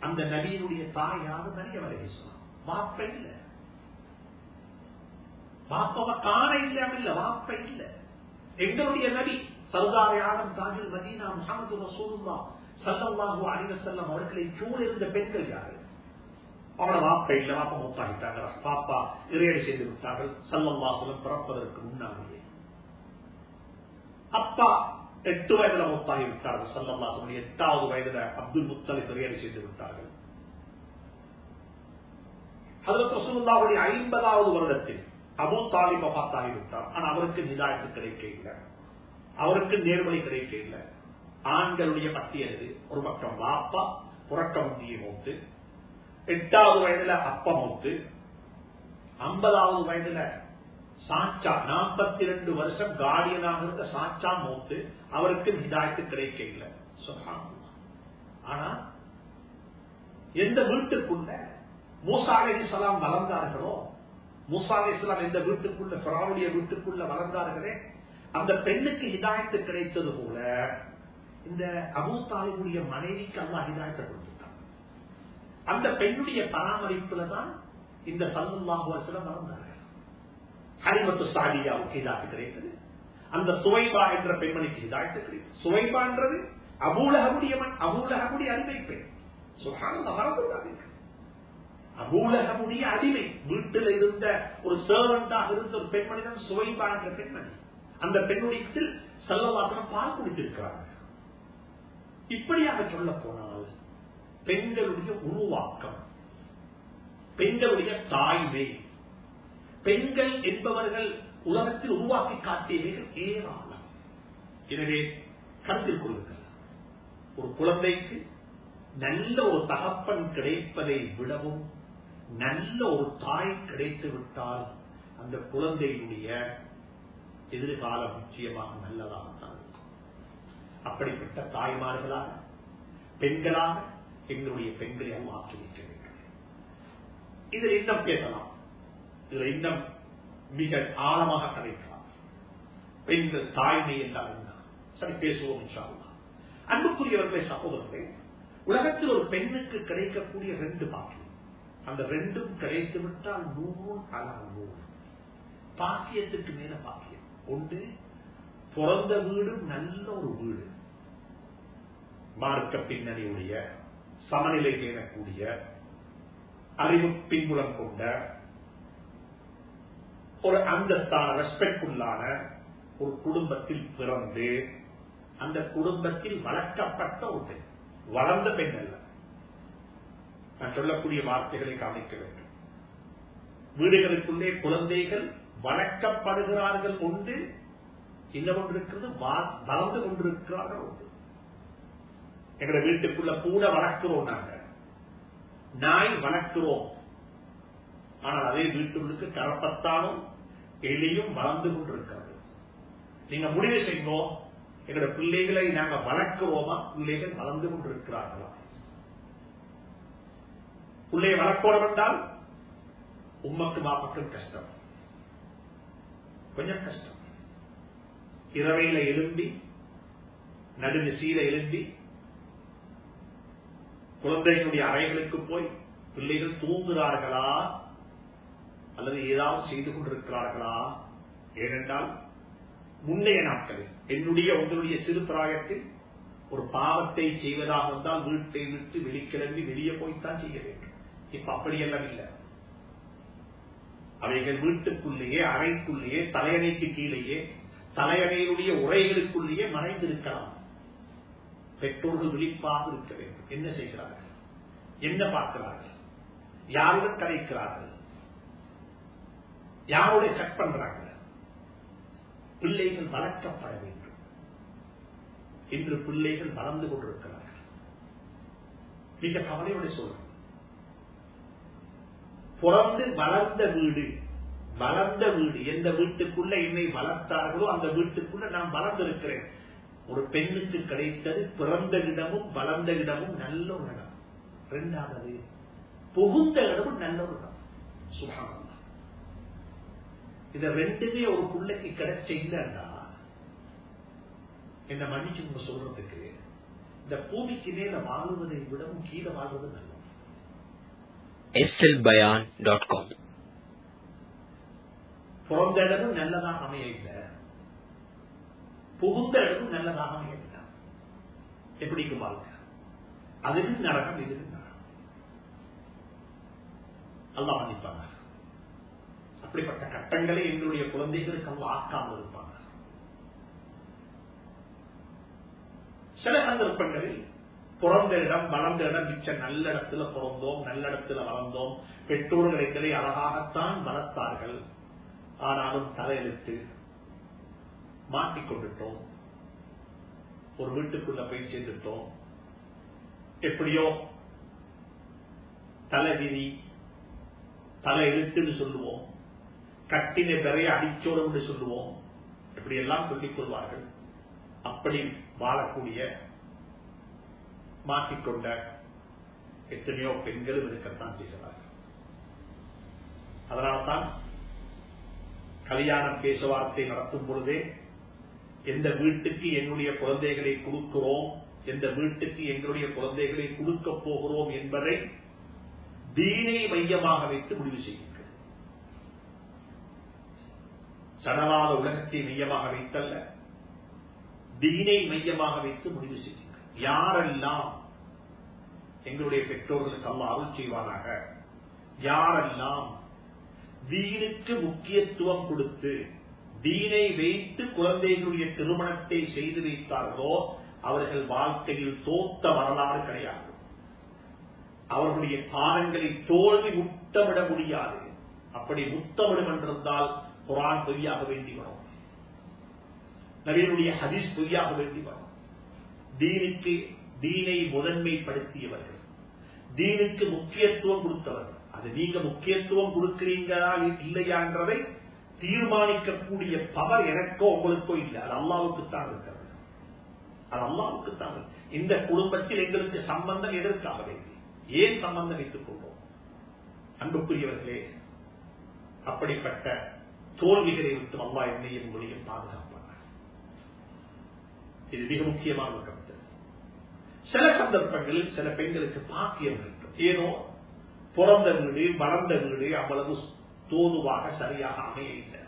அந்த நபியினுடைய தாயாக நிறைய வரையலாம் மாப்ப இல்ல. மாப்பவ காண இல்லாம இல்ல மாப்ப இல்ல. எங்களுடைய நபி சர்தாரி ஆலம் தாஜுல் மதீனா முகமது ரசூலுல்லா சல்லல்லாஹு அலிவசல்லம் அவர்களை சூழ இருந்த பெண்கள் யாரு? அவனோட வாப்பை இல்ல வாப்பா மூத்தாகிட்டாங்க. பாப்பா இறையடி செய்து விட்டார்கள். சல்லம்வாசலம் பிறப்பதற்கு முன்னாடியே அப்பா எட்டு வயதுல மூத்தாகி விட்டார்கள். சல்லம்வாசலம் எட்டாவது வயதுல அப்துல் முத்தலிப் இறையடி செய்து விட்டார்கள். அதில் ரசூலுல்லாவுடைய ஐம்பதாவது வருடத்தில் அபு தாலிப பார்த்தாகிவிட்டார். ஆனால் அவருக்கு நிதாயத்து கிடைக்க இல்லை அவருக்கு நேர்வழி கிடைக்கல ஆண்களுடைய பட்டியல் ஒரு பக்கம் வாப்பா புறக்க முந்திய மூத்து எட்டாவது வயதுல அப்ப மூத்து ஐம்பதாவது வயதுல சாச்சா நாற்பத்தி ரெண்டு வருஷம் கார்டியனாக இருந்த சாச்சா மூத்து அவருக்கு ஹிதாயத்து கிடைக்க இல்லை. ஆனா எந்த வீட்டுக்குள்ள மூசா சலாம் வளர்ந்தார்களோ மூசா சலாம் எந்த வீட்டுக்குள்ள பிராவுடைய வீட்டுக்குள்ள வளர்ந்தார்களே அந்த பெண்ணுக்கு ஹிதாயத்து கிடைத்தது போல இந்த அபூ தாலிபுடைய மனைவிக்கு அல்லா ஹிதாயத்தை கொடுத்துட்டான். அந்த பெண்ணுடைய பராமரிப்புல தான் இந்த சல்லுல்லாஹு வசலம் வளர்ந்தார்கள் ஹரிமத்து சாலியாவுக்கு ஹிதாயத்து கிடைத்தது. அந்த சுவைபா என்ற பெண்மணிக்கு ஹிதாயத்து கிடைத்தது. சுவைபான்றது அபூலகமுடைய அபூலகமுடைய அடிமை பெண். சுகானந்த மறந்துடாதீங்க அபூலகமுடைய அடிமை. வீட்டில் இருந்த ஒரு சர்வெண்டாக இருந்த ஒரு பெண்மணி தான் சுவைபா என்ற பெண்மணி. அந்த பெண்ணுடைய செல்லவாசனம் பால் குடித்திருக்கிறாங்க இப்படியாக சொல்ல போனால் பெண்களுடைய உருவாக்கம் பெண்களுடைய தாய்மை பெண்கள் என்பவர்கள் உலகத்தில் உருவாக்கி காட்டியவைகள் ஏராளம். எனவே கருத்தில் கொள்ளுங்கள். ஒரு குழந்தைக்கு நல்ல ஒரு தகப்பன் கிடைப்பதை விடவும் நல்ல ஒரு தாய் கிடைத்து விட்டால் அந்த குழந்தையினுடைய எதிர்காலம் நிச்சயமாக நல்லதாகத்தான் இருக்கும். அப்படிப்பட்ட தாய்மார்களாக பெண்களாக எங்களுடைய பெண்களை ஆக்கி வைக்க வேண்டும். இதில் இன்னும் பேசலாம். இதில் இன்னும் மிக ஆழமாக கதைக்கலாம். பெண்கள் தாய்மை என்றால் என்ன? சரி பேசுவோம் இன்ஷால்லா அன்புக்குரியவர்களை சகோதரர்கள் உலகத்தில் ஒரு பெண்ணுக்கு கிடைக்கக்கூடிய ரெண்டு பாக்கியம். அந்த ரெண்டும் கிடைத்து விட்டால் நூறு அலா நூறு பாக்கியத்துக்கு மேல பாக்கியம். உண்டு பிறந்த வீடு நல்ல ஒரு வீடு மார்க்க பின்னணியுடைய சமநிலை பேணக்கூடிய அறிவு பின்புலம் கொண்ட ஒரு அந்தஸ்தான ரெஸ்பெக்ட் உள்ளான ஒரு குடும்பத்தில் பிறந்து அந்த குடும்பத்தில் வளர்க்கப்பட்ட ஒரு பெண் வளர்ந்த பெண் அல்ல நான் சொல்லக்கூடிய வார்த்தைகளை கவனிக்க வேண்டும் வீடுகளுக்குள்ளே குழந்தைகள் வளர்க்கப்படுகிறார்கள் உண்டு என்ன இருக்கிறது வளர்ந்து கொண்டிருக்கிறார்கள் உண்டு. எங்களை வீட்டுக்குள்ள கூட வளர்க்கிறோம் நாங்க. நாய் வளர்க்கிறோம் ஆனால் அதே வீட்டுக்கு கலப்பத்தானும் எலியும் வளர்ந்து கொண்டிருக்கிறது. நீங்க முடிவு செய்யணும் எங்களோட பிள்ளைகளை நாங்க வளர்க்கிறோமா? பிள்ளைகள் வளர்ந்து கொண்டிருக்கிறார்களா? பிள்ளையை வளர்க்கணும் என்றால் உம்மக்கு மாப்பக்கும் கஷ்டம். கொஞ்சம் கஷ்டம். இரவையில எழும்பி நடுநிசீல எழும்பி குழந்தைகளுடைய அறைகளுக்கு போய் பிள்ளைகள் தூங்குகிறார்களா? அல்லது ஏதாவது செய்து கொண்டிருக்கிறார்களா? ஏனென்றால் முன்னைய நாட்களில் என்னுடைய உங்களுடைய சிறு பிராயத்தில் ஒரு பாவத்தை செய்வதாக இருந்தால் வீட்டை விட்டு வெளிக்கிழந்து வெளியே போய்த்தான் செய்ய வேண்டும். இப்ப அப்படியெல்லாம் இல்லை. அவைகள் வீட்டுக்குள்ளேயே அறைக்குள்ளேயே தலையணைக்கு கீழேயே தலையணையினுடைய உரைகளுக்குள்ளேயே மறைந்திருக்கலாம். பெற்றோர்கள் விழிப்பாக இருக்க வேண்டும். என்ன செய்கிறார்கள்? என்ன பார்க்கிறார்கள்? யாருடன் கலைக்கிறார்கள் யாரோட செக் பண்றாங்க பிள்ளைகள் வளர்க்கப்பட வேண்டும். இன்று பிள்ளைகள் வளர்ந்து கொண்டிருக்கிறார்கள். மிக கவலையோட சொல்றேன். பிறந்து வளர்ந்த வீடு. வளர்ந்த வீடு. எந்த வீட்டுக்குள்ள என்னை வளர்த்தார்களோ அந்த வீட்டுக்குள்ள நான் வளர்ந்திருக்கிறேன். ஒரு பெண்ணுக்கு கிடைத்தது பிறந்த இடமும் வளர்ந்த இடமும் நல்ல ஒரு இடம். இரண்டாவது புகுந்த இடமும் நல்ல ஒரு இடம். சுகாதாரம் இத ரெண்டுமே ஒரு பிள்ளைக்கு கிடைச்ச இல்லைன்னா என்ன மன்னிச்சு சொல்றதுக்கு இந்த பூமிக்கு மேல வாழ்வதை விடவும் கீழே வாழ்வது நல்லது. slbayan.com பிறந்த இடமும் நல்லதாக அமைய இல்லை புகுந்த இடமும் நல்லதாக அமைய இல்லை எப்படிக்கு வாழ்க்கை? அதுக்கு நரகம் இதுக்கு நரகம் வந்திப்பாங்க மன்னிப்பாங்க அப்படிப்பட்ட கட்டங்களை எங்களுடைய குழந்தைகளுக்கு அவங்க ஆக்காமல் இருப்பாங்க சில சந்தர்ப்பங்களில் பிறந்த இடம் வளர்ந்த இடம் மிச்ச நல்ல இடத்துல பிறந்தோம் நல்ல இடத்துல வளர்ந்தோம். பெற்றோர்கள் எங்களை அழகாகத்தான் வளர்த்தார்கள். ஆனாலும் தலையெழுத்து மாட்டிக்கொண்டுட்டோம் ஒரு வீட்டுக்குள்ள போய் சேர்ந்துட்டோம். எப்படியோ தலைவிதி தலை எழுத்துன்னு சொல்லுவோம். கட்டின பெறைய அடிச்சோடும் சொல்லுவோம். இப்படி எல்லாம் சொல்லிக் கொள்வார்கள். அப்படி வாழக்கூடிய மாட்டிக்கொண்ட எத்தனையோ பெண்களும் இருக்கத்தான் செய்கிறார்கள். அதனால்தான் கல்யாணம் பேச்சுவார்த்தை நடத்தும் பொழுதே எந்த வீட்டுக்கு என்னுடைய குழந்தைகளை கொடுக்கிறோம் எந்த வீட்டுக்கு எங்களுடைய குழந்தைகளை கொடுக்க போகிறோம் என்பதை தீனை மையமாக வைத்து முடிவு செய்கின்றது. சனவாத உலகத்தை மையமாக வைத்தல்ல தீனை மையமாக வைத்து முடிவு செய்கின்றது. யாரெல்லாம் எங்களுடைய பெற்றோர்களுக்கு அல்ல அருள் செய்வாராக யாரெல்லாம் தீனுக்கு முக்கியத்துவம் கொடுத்து தீனை வைத்து குழந்தைகளுடைய திருமணத்தை செய்து வைத்தார்களோ அவர்கள் வாழ்க்கையில் தோத்த வரலாறு கிடையாது. அவர்களுடைய பாடங்களை தோல்வி முத்தமிட முடியாது. அப்படி முத்தமிடும் என்றிருந்தால் குரான் பொய்யாக வேண்டி வரும் நவீனுடைய ஹதீஸ் பொய்யாக வேண்டி வரும் தீனுக்கு தீனை முதன்மைப்படுத்தியவர்கள். தீனுக்கு முக்கியத்துவம் கொடுத்தவர். அது நீங்க முக்கியத்துவம் கொடுக்கிறீங்களா இல்லையா என்றதை தீர்மானிக்கக்கூடிய பவர் எனக்கோ உங்களுக்கோ இல்லை. அது அல்லாவுக்குத்தான் இருக்கிறது. அது அல்லாவுக்குத்தான் இந்த குடும்பத்தில் எங்களுக்கு சம்பந்தம் எதற்காக வேண்டி ஏன் சம்பந்தம் வைத்துக் கொள்வோம்? அன்புக்குரியவர்களே அப்படிப்பட்ட தோல்விகளை விட்டு அல்லா என்னையும் மொழியும் பாதுகாப்பாங்க இது மிக முக்கியமான கருத்து சில சந்தர்ப்பங்களில் சில பெண்களுக்கு பாக்கியம் இருக்கும் ஏனோ பிறந்த வீடு வளர்ந்த வீடு அவ்வளவு தோதுவாக சரியாக அமைய இல்லை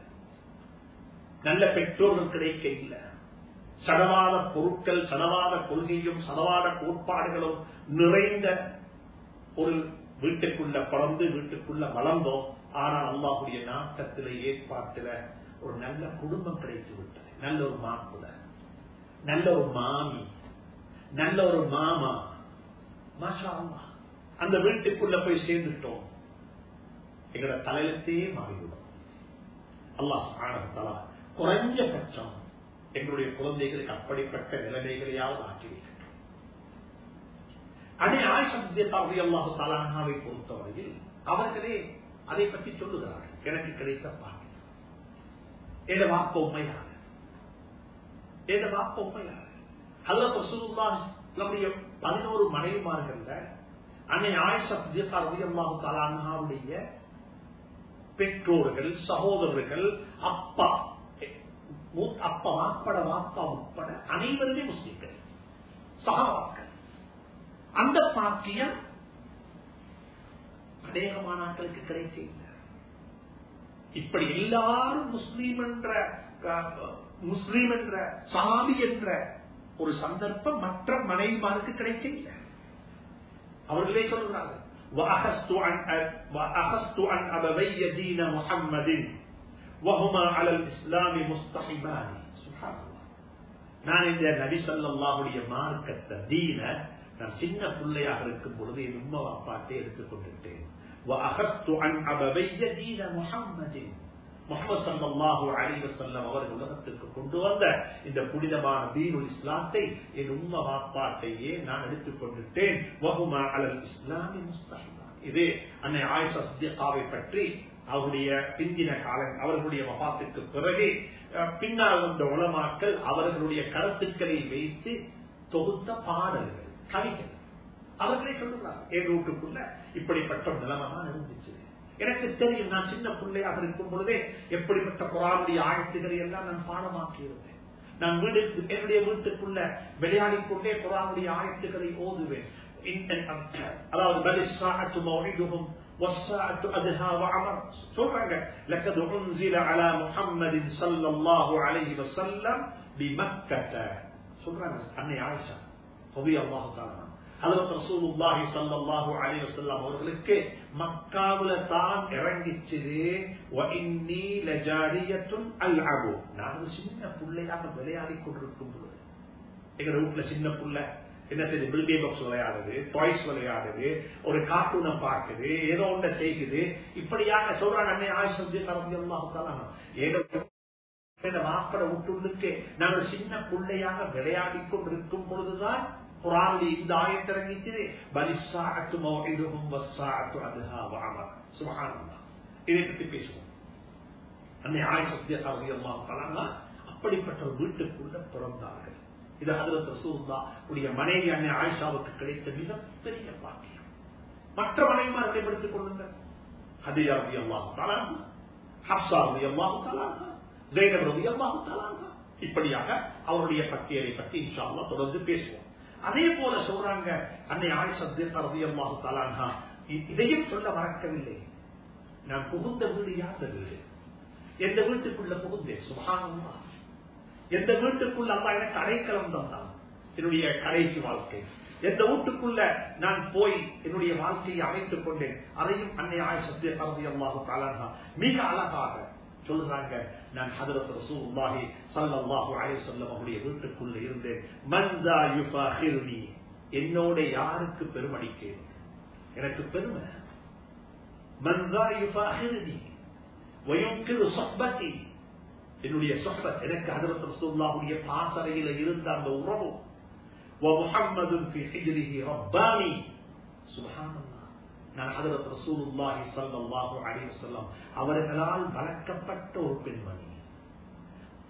நல்ல பெற்றோர்கள் கிடைக்க இல்லை சடவாத பொருட்கள் சடவாத கொள்கையும் சடவாத கோட்பாடுகளும் நிறைந்த ஒரு வீட்டுக்குள்ள பிறந்து வீட்டுக்குள்ள வளர்ந்தோம். ஆனால் அல்லாஹுடைய நாட்டத்தில ஏற்பாட்டில ஒரு நல்ல குடும்பம் கிடைத்து விட்டது நல்ல ஒரு மாப்பிள நல்ல ஒரு மாமி நல்ல ஒரு மாமா. மாஷா அந்த வீட்டுக்குள்ள போய் சேர்ந்துட்டோம். எங்களோட தலையத்தையே மாறிவிடும். அல்லாஹ் ஆனந்தலா குறைஞ்சபட்சம் எங்களுடைய குழந்தைகளுக்கு அப்படிப்பட்ட நிலைமைகளையாவது ஆக்கி வைக்கட்டும். அடே ஆயுஷத்தியத்தாவுடைய அல்லாஹு தாலானாவை பொறுத்தவரையில் அவர்களே அதை பற்றி சொல்லுகிறார்கள். எனக்கு கிடைத்த பாக்கியம். எத வாப்ப உண்மையாக வாப்ப உண்மையாக அல்ல ரசூலுல்லா நம்முடைய பதினோரு மனைவிமார்கள்ல அன்னை ஆயுஷத்தியத்தாவுடைய அல்லாஹு தாலானாவுடைய பெற்றோர்கள் சகோதரர்கள் அப்பா அப்பா வாப்பட வாப்பா உட்பட அனைவருமே முஸ்லிம்கள் சகாவாக்கள் அந்த பாக்கியம் அநேகமான நாட்களுக்கு கிடைக்க இல்லை. இப்படி எல்லாரும் முஸ்லீம் என்ற முஸ்லீம் என்ற சாமி என்ற ஒரு சந்தர்ப்பம் மற்ற மனைவிமாருக்கு கிடைக்கல அவர்களே சொல்கிறார்கள் நான் இந்த நபி சொல்லாவுடைய மார்க்கத்தை தீன நான் சின்ன பிள்ளையாக இருக்கும் பொழுது என் உம்மா அப்பாட்டே எடுத்துக்கொண்டுட்டேன் முகமது சல்லாஹூ அலி வசல்லம் அவர்கள் உலகத்திற்கு கொண்டு வந்த இந்த புனிதமான தீனுல் இஸ்லாத்தை என் உம்ம வாப்பாட்டையே நான் எடுத்துக் கொண்டுட்டேன். வகுமா அலல் இது அன்னை ஆயிஷா சித்திகாவை பற்றி அவருடைய பிந்தின காலம் அவர்களுடைய மகாத்திற்கு பிறகு பின்னால் வந்த உலமாக்கள் அவர்களுடைய கருத்துக்களை வைத்து தொகுத்த பாடல்கள் கவிகள். அவர்களே சொல்லுறாங்க என் வீட்டுக்குள்ள இப்படிப்பட்ட நிலைமை தான் இருந்துச்சு எனக்கு தெரியும் நான் சின்ன பிள்ளையாக இருக்கும் பொழுதே எப்படிப்பட்ட குரானுடைய ஆழ்த்துகளை எல்லாம் நான் பாடமாக்கி இருந்தேன் நான் வீடு என்னுடைய வீட்டுக்குள்ள விளையாடி கொண்டே குரானுடைய ஆயத்துக்களை ஓதுவேன். சொல்றாங்க அன்னை ஆயிஷா அல்லாஹு அதற்கு ரசூலுல்லாஹி சல்லாஹு அலி வசல்லாம் அவர்களுக்கு மக்காவில தான் இறங்கிச்சது. நாங்கள் சின்ன பிள்ளையாக விளையாடி கொண்டிருக்கும் பொழுது எங்க வீட்டுல சின்ன பிள்ளை என்ன செய்யுது பில்டிங் பாக்ஸ் விளையாடுது டாய்ஸ் விளையாடுது ஒரு கார்ட்டூனை பார்க்குது ஏதோ ஒன்றை செய்யுது இப்படியாக சொல்றாங்க அண்ணே ஆயுஷ் சப்ஜெக்ட் மாப்பிட விட்டு நாங்கள் சின்ன பிள்ளையாக விளையாடி கொண்டிருக்கும் பொழுதுதான் குரானிலே இந்த ஆயத்தை இறங்கிச்சு பலிசாத்து மௌஹிதுஹும் வஸ்ஸாத்து அதுஹா வஅமர் சுப்ஹானல்லாஹ் இதை பற்றி பேசுவோம் அன்னை ஆயிஷா ரலியல்லாஹு தஆலா அப்படிப்பட்ட ஒரு வீட்டுக்குள்ள பிறந்தார்கள் இது ஹதரத் ரசூலுல்லாஹ் உடைய மனைவி அன்னை ஆயிஷாவுக்கு கிடைத்த மிகப்பெரிய பாக்கியம் மற்ற மனைவிமார்களை படித்துக் கொள்ளுங்கள் ஹதியா ரலியல்லாஹு தஆலா ஹப்ஸா ரலியல்லாஹு தஆலா ஜெயினப் ரலியல்லாஹு தஆலா இப்படியாக அவருடைய பட்டியலை பற்றி இன்ஷா அல்லாஹ் தொடர்ந்து பேசுவோம் அதே போல சொல்றாங்க அன்னை ஆயிஷா ரலியல்லாஹு தஆலா இதையும் சொல்ல மறக்கவில்லை. நான் புகுந்த வீடு யாத வீடு? எந்த வீட்டுக்குள்ள புகுந்தேன்? சுபானம்மா எந்த வீட்டுக்குள்ள அம்மா எனக்கு அடைக்கலம் தந்தான்? என்னுடைய கடைசி வாழ்க்கை. எந்த வீட்டுக்குள்ள நான் போய் என்னுடைய வாழ்க்கையை அமைத்துக் கொண்டேன்? அதையும் அன்னை ஆயிஷத்திய கருதி அல்லாஹு தாலானா மிக அழகாக சொல்றாங்க நான் ஹதரத் ரசூலுல்லாஹி ஸல்லல்லாஹு அலைஹி வஸல்லம் அவருடைய வீட்டுக்குள்ள இருந்தேன் மன்ஸா யுஃபாஹிருனி என்னோட யாருக்கு பெருமடிக்கு எனக்கு பெருமை மன்ஸா யுஃபாஹிருனி வயுங்கிரு சொஹ்பத்தி என்னுடைய சொஹ்பத் எனக்கு ஹதரத் ரசூலுல்லாஹுடைய பாசறையில இருந்த அந்த உறவு ومحمد في حجره رباني سبحان الله அவர்களால் வளர்க்கப்பட்ட ஒரு பெண்மணி.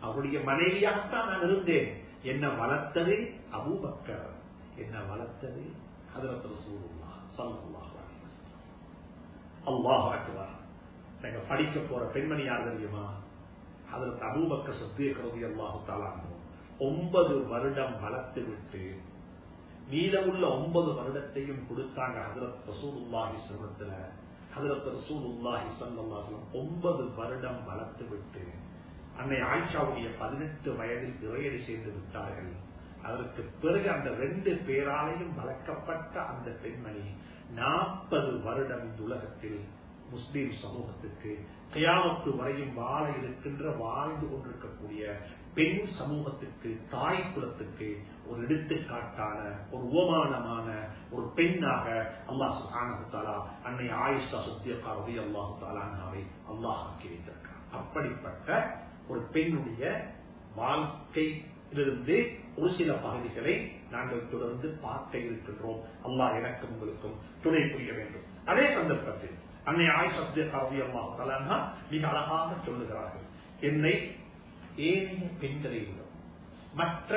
அவருடைய மனைவியாகத்தான் நான் இருந்தேன். என்ன வளர்த்தது அபூபக்கர் என்ன வளர்த்தது ஹதரத் ரசூலுல்லாஹ் ஸல்லல்லாஹு அல்லாஹ் அக்பர். நாங்க படிக்க போற பெண்மணி யார் தெரியுமா? அதற்கு அபூபக்க சத்திய கருதி அல்லாஹு தஆலா ஒன்பது வருடம் வளர்த்து விட்டு மீதமுள்ள ஒன்பது வருடத்தையும் கொடுத்தாங்க ஹதரத் ரசூலுல்லாஹி சொல்றதுல ஹதரத் ரசூலுல்லாஹி சல்லாஹம் ஒன்பது வருடம் வளர்த்து விட்டு அன்னை ஆயிஷாவுடைய பதினெட்டு வயதில் இறையடி செய்து விட்டார்கள். அதற்கு பிறகு அந்த ரெண்டு பேராலையும் வளர்க்கப்பட்ட அந்த பெண்மணி நாற்பது வருடம் இந்த உலகத்தில் முஸ்லீம் சமூகத்துக்கு கயாமத்து வரையும் வாழ இருக்கின்ற வாழ்ந்து கொண்டிருக்கக்கூடிய பெண் சமூகத்துக்கு தாய் குலத்துக்கு ஒரு எடுத்துக்காட்டான ஒரு உபமானமான ஒரு பெண்ணாக அல்லாஹ் சுகானகுத்தாலா அன்னை ஆயிஷா சுத்தியக்காரதி அல்லாஹு தாலானாவை அல்லாஹ் ஆக்கி வைத்திருக்கிறார் அப்படிப்பட்ட ஒரு பெண்ணுடைய வாழ்க்கையிலிருந்து ஒரு சில பகுதிகளை நாங்கள் தொடர்ந்து பார்க்க இருக்கின்றோம். அல்லாஹ் எனக்கும் உங்களுக்கும் துணை புரிய வேண்டும். அதே சந்தர்ப்பத்தில் அன்னை ஆயிஷா சுத்தியக்காரதி அல்லாஹு தாலானா மிக அழகாக சொல்லுகிறார்கள். என்னை ஏனைய பெண்களை மற்ற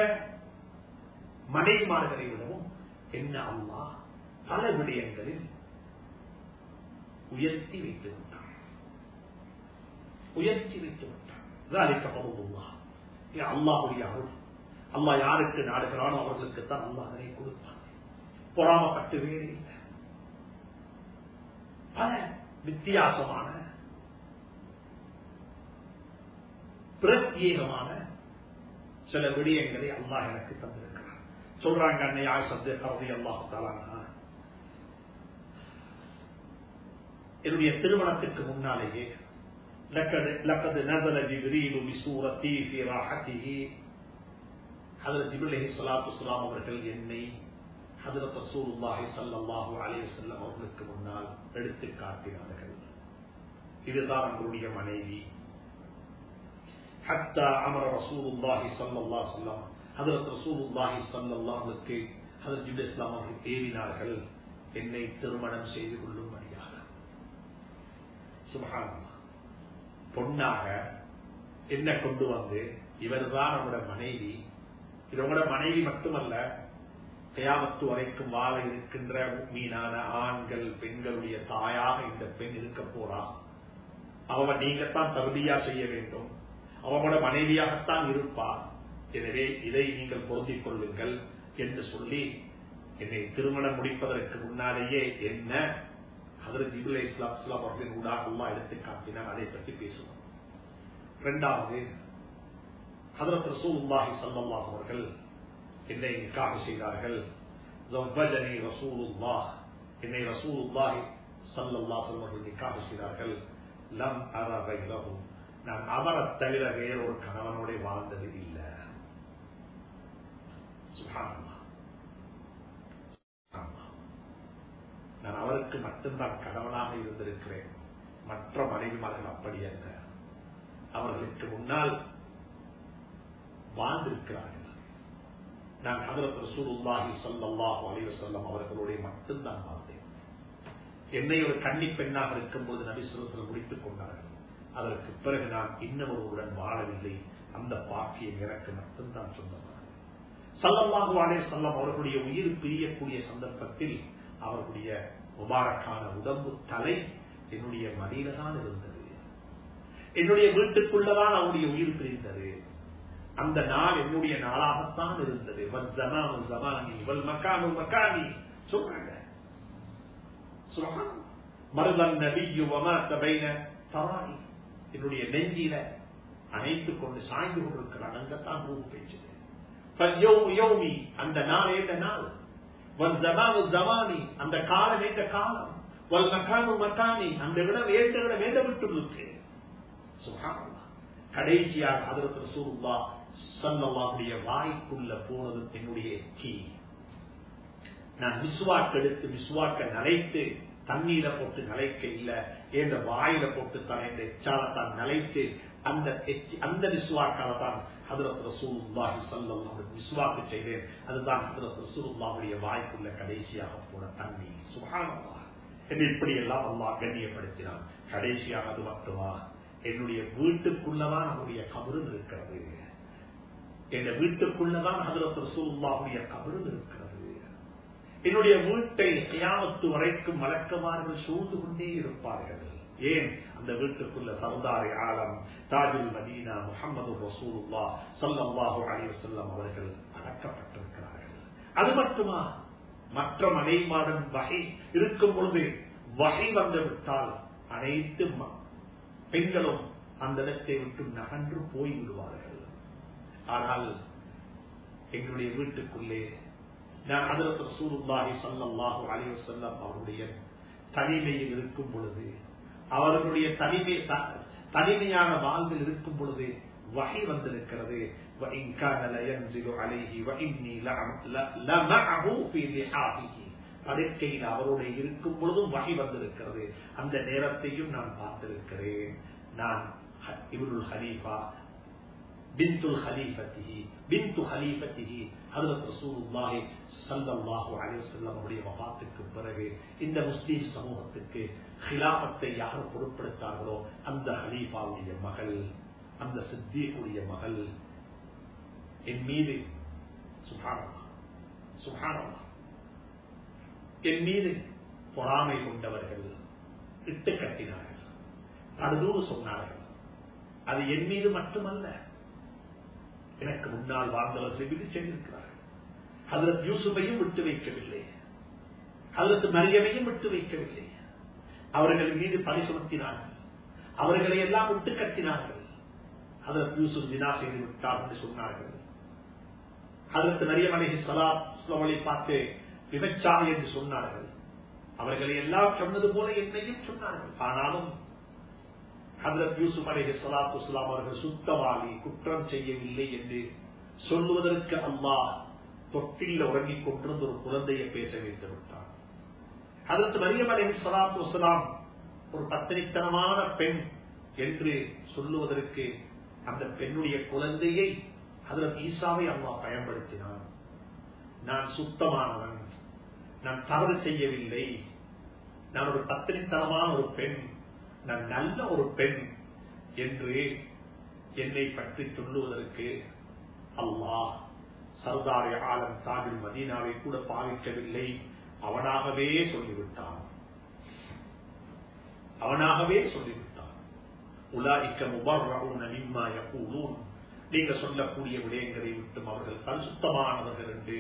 மனைவிமார்களை விடவும் என்ன அம்மா? பல விடயங்களில் உயர்த்தி வைத்து விட்டான். உயர்த்தி வைத்து விட்டான். அழைக்கப்படுவதுல்லா அல்லாஹுடைய அருள். அம்மா யாருக்கு நாடுகிறானோ அவர்களுக்குத்தான் அம்மா அதனை கொடுப்பான். பொறாமப்பட்டு வேறு இல்லை. பல வித்தியாசமான பிரத்யேகமான சில விடயங்களை அம்மா எனக்கு தந்திருக்கிறார் சொல்றாங்க அன்னை ஆயுசத்து கருதி அல்லாஹ் தாலானா என்னுடைய திருமணத்திற்கு முன்னாலேயே لقد نزل جبريل بسورتي في راحته ஹதரத் ஜிப்ரீல் அலைஹிஸ்ஸலாத்து வஸ்ஸலாம் அவர்கள் என்னை ஹதரத் ரசூலுல்லாஹி ஸல்லல்லாஹு அலைஹி வஸல்லம் அவர்களுக்கு முன்னால் எடுத்து காட்டினார்கள் இதுதான் உங்களுடைய மனைவி حتى امر رسول الله صلى அதற்கு ரசூலுல்லாஹி சல்லாவுக்கு அதன் ஜிபு இஸ்லாம் அவர்கள் ஏவினார்கள் என்னை திருமணம் செய்து கொள்ளும்படியாக சுபகாரமா பொண்ணாக என்ன கொண்டு வந்து இவர் தான் நம்முடைய மனைவி. இது மனைவி மட்டுமல்ல கயாமத்து வரைக்கும் வாழ இருக்கின்ற மீனான ஆண்கள் பெண்களுடைய தாயாக இந்த பெண் இருக்க போறா? அவன் நீங்கத்தான் தகுதியா செய்ய வேண்டும். அவனோட மனைவியாகத்தான் இருப்பார் எனவே இதை நீங்கள் பொருந்திக் கொள்ளுங்கள் என்று சொல்லி என்னை திருமணம் முடிப்பதற்கு முன்னாலேயே என்ன அதற்கு ஜிபுல் இஸ்லாம் இஸ்லாம் அவர்களின் ஊடாகமா எடுத்து காட்டினார் அதை பற்றி பேசுவோம். இரண்டாவது அதற்கு ரசூலுல்லாஹி சல்லல்லாஹ் அவர்கள் என்னை நிக்காக செய்தார்கள். ஜவ்வஜனி ரசூலுல்லாஹ். என்னை ரசூலுல்லாஹி சல்லல்லாஹ் அவர்கள் நிக்காக செய்தார்கள். லம் அரபை நான் அவரை தவிர வேறொரு கணவனோட வாழ்ந்தது இல்லை. நான் அவருக்கு மட்டும்தான் கணவனாக இருந்திருக்கிறேன். மற்ற மனைவிமார்கள் அப்படி அல்ல. அவர்களுக்கு முன்னால் வாழ்ந்திருக்கிறார்கள். நான் ஹதரத் ரசூலுல்லாஹி ஸல்லல்லாஹு அலைஹி சொல்லம் அவர்களுடைய மட்டும்தான் வாழ்ந்தேன். என்னை ஒரு கன்னி பெண்ணாக இருக்கும்போது நபி முடித்துக் கொண்டார்கள் அதற்கு பிறகு நான் இன்னொருவருடன் வாழவில்லை. அந்த பாக்கியம் எனக்கு மட்டும்தான் சொந்தம்? சல்லல்லாஹு அலே சல்லம் அவர்களுடைய உயிர் பிரியக்கூடிய சந்தர்ப்பத்தில் அவர்களுடைய முபாரக்கான உடம்பு தலை என்னுடைய மடியில இருந்தது. என்னுடைய வீட்டுக்குள்ளதான் அவருடைய உயிர் பிரிந்தது. அந்த நாள் என்னுடைய நாளாகத்தான் இருந்தது. சொல்றாங்க மருதன் என்னுடைய நெஞ்சில அணைத்துக் கொண்டு சாய்ந்து கொண்டிருக்கிற அங்கத்தான் ரூபு பேச்சது யோமி அந்த நாள் ஏற்ற நாள். வல் ஜமானு ஜமானி அந்த காலம் ஏற்ற காலம். வல் மக்கானு மக்கானி அந்த இடம் ஏற்ற இடம் ஏற்ற விட்டு கடைசியாக அதற்கு சூருல்லா சல்லவாவுடைய வாய்க்குள்ள போனது என்னுடைய கீ நான் மிஸ்வாக்கு எடுத்து மிஸ்வாக்க நலைத்து தண்ணீர போட்டு நிலைக்க இல்ல என்ற வாயில போட்டு தான் என்ற எச்சாலத்தான் நிலைத்து அந்த அந்த விசுவாக்கால தான் ஹதரத் ரசூலுல்லாஹி சல்லல்லாஹு விசுவாக்கு செய்தேன். அதுதான் ஹதரத் ரசூலுல்லாஹுடைய வாய்ப்புள்ள கடைசியாக போன தண்ணி சுப்ஹானல்லாஹ். என்று இப்படி எல்லாம் அல்லாஹ் கண்ணியப்படுத்தினான். கடைசியாக அது மட்டுமா? என்னுடைய வீட்டுக்குள்ளதான் அவருடைய கபரும் இருக்கிறது. என் வீட்டுக்குள்ளதான் ஹதரத் ரசூலுல்லாஹுடைய கபரும் இருக்கிறது என்னுடைய வீட்டை கியாமத்து வரைக்கும் மலக்கமார்கள் சூழ்ந்து கொண்டே இருப்பார்கள். ஏன்? அந்த வீட்டுக்குள்ள சர்தாரி ஆலம் தாஜுல் மதீனா முகமது ரசூலுல்லா சல்லாஹூ அலி வசல்லம் அவர்கள் அடக்கப்பட்டிருக்கிறார்கள். அது மட்டுமா? மற்ற மனைமாடன் வகை இருக்கும் பொழுது வகை வந்துவிட்டால் அனைத்து பெண்களும் அந்த இடத்தை விட்டு நகன்று போய் விடுவார்கள் ஆனால் எங்களுடைய வீட்டுக்குள்ளே நான் அதற்கு சூருல்லாஹி சல்லாஹூ அலி வசல்லம் அவருடைய தனிமையில் இருக்கும் பொழுது அவர்களுடைய தனிமை தனிமையான வாழ்வில் இருக்கும் பொழுது வகை வந்திருக்கிறது. படுக்கையில் அவருடைய இருக்கும் பொழுதும் வகை வந்திருக்கிறது. அந்த நேரத்தையும் நான் பார்த்திருக்கிறேன். நான் இவருள் ஹலீஃபா பின்துல் ஹலீஃபத்திஹி பின்து ஹலீஃபத்திஹி ஹதரத் ரசூலுல்லாஹி ஸல்லல்லாஹு அலைஹி வஸல்லம் அவருடைய வஃபாத்துக்கு பிறகு இந்த முஸ்லிம் சமூகத்துக்கு ஹிலாபத்தை யார் பொருட்படுத்தார்களோ அந்த ஹலீஃபாவுடைய மகள் அந்த சித்தியுடைய மகள் என் மீது சுகானமா சுகானமா என் மீது பொறாமை கொண்டவர்கள் இட்டு கட்டினார்கள் படுதூறு சொன்னார்கள். அது என் மீது மட்டுமல்ல. எனக்கு முன்னால் வாழ்ந்தவர்கள் மீது செய்திருக்கிறார்கள் அதற்கு யூசுஃபையும் விட்டு வைக்கவில்லை. அதற்கு மரியமையும் விட்டு வைக்கவில்லை. அவர்கள் மீது பணி சுமத்தினார்கள். அவர்களை எல்லாம் விட்டு கட்டினார்கள். அதற்கு யூசுப் ஜினா செய்து விட்டார் என்று சொன்னார்கள். அதற்கு மரியமனை சலாஸ்லவளை பார்த்து விபச்சாரி என்று சொன்னார்கள். அவர்களை எல்லாம் சொன்னது போல என்னையும் சொன்னார்கள். ஆனாலும் ஹதரத் யூசுப் அலேஹி சலாத்து இஸ்லாம் அவர்கள் சுத்தவாளி குற்றம் செய்யவில்லை என்று சொல்லுவதற்கு அல்லாஹ் தொட்டில் உறங்கிக் கொண்டிருந்த ஒரு குழந்தையை பேச வைத்து விட்டார் அதற்கு மரியம் அலேஹி சலாத்து வசலாம் ஒரு பத்திரித்தனமான பெண் என்று சொல்லுவதற்கு அந்த பெண்ணுடைய குழந்தையை அதற்கு ஈசாவை அம்மா பயன்படுத்தினான். நான் சுத்தமானவன். நான் தவறு செய்யவில்லை. நான் ஒரு பத்திரித்தனமான ஒரு பெண். நான் நல்ல ஒரு பெண் என்று என்னை பற்றி சொல்லுவதற்கு அல்லாஹ் சர்தாரி ஆலம் தாபில் மதீனாவை கூட பாவிக்கவில்லை. அவனாகவே சொல்லிவிட்டான். அவனாகவே சொல்லிவிட்டான். உலாய்க்க முபர்ரவுன நீங்க சொல்லக்கூடிய விடயங்களை விட்டும் அவர்கள் பரிசுத்தமானவர்கள் என்று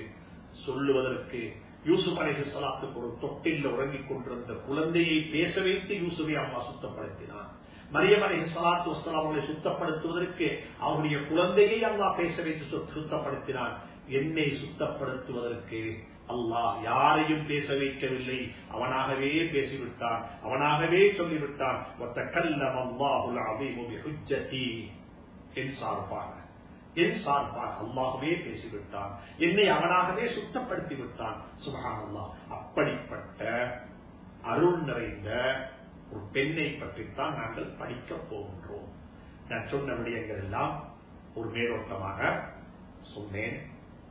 சொல்லுவதற்கு யூசுப் அலைஹி சலாத்துக்கு ஒரு தொட்டில் உறங்கிக் கொண்டிருந்த குழந்தையை பேச வைத்து யூசுபை அம்மா சுத்தப்படுத்தினான். மரியம் அலைஹி சலாத்து வசலாம் அவர்களை சுத்தப்படுத்துவதற்கு அவருடைய குழந்தையை அம்மா பேச வைத்து சுத்தப்படுத்தினான். என்னை சுத்தப்படுத்துவதற்கு அல்லாஹ் யாரையும் பேச வைக்கவில்லை. அவனாகவே பேசிவிட்டான். அவனாகவே சொல்லிவிட்டான். என் சார்பாக என் சார்பாக அல்லாகவே பேசிவிட்டான். என்னை அவனாகவே சுத்தப்படுத்தி விட்டான் சுபகான் அப்படிப்பட்ட அருள் நிறைந்த ஒரு பெண்ணை பற்றித்தான் நாங்கள் படிக்கப் போகின்றோம். நான் சொன்ன விடயங்கள் எல்லாம் ஒரு மேலோட்டமாக சொன்னேன்.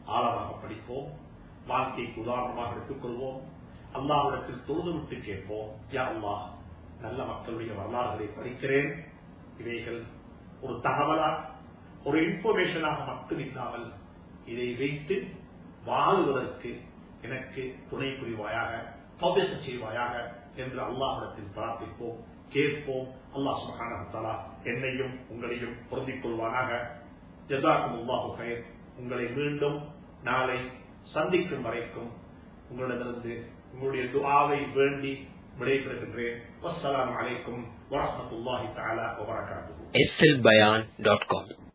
ஆழமாக படிப்போம். வாழ்க்கைக்கு உதாரணமாக எடுத்துக்கொள்வோம் அல்லாவிடத்தில் தொழுது விட்டு கேட்போம். யா அல்லா நல்ல மக்களுடைய வரலாறுகளை படிக்கிறேன். இவைகள் ஒரு தகவலா ஒரு இன்ஃபர்மேஷனாக மட்டும் இல்லாமல் இதை வைத்து வாழுவதற்கு எனக்கு துணை புரிவாயாக பவிச செய்வாயாக என்று அல்லாஹிடத்தில் பிரார்த்திப்போம் கேட்போம். அல்லாஹ் சுகானா என்னையும் உங்களையும் பொருந்திக் கொள்வானாக ஜசாக்கும் உல்லாஹு கயர் உங்களை மீண்டும் நாளை சந்திக்கும் வரைக்கும் உங்களிடமிருந்து உங்களுடைய துவாவை வேண்டி விடைபெறுகின்றேன். அஸ்லாம் அலைக்கும் வரமத்துல்லாஹி தாலா வபரகாத்துஹு.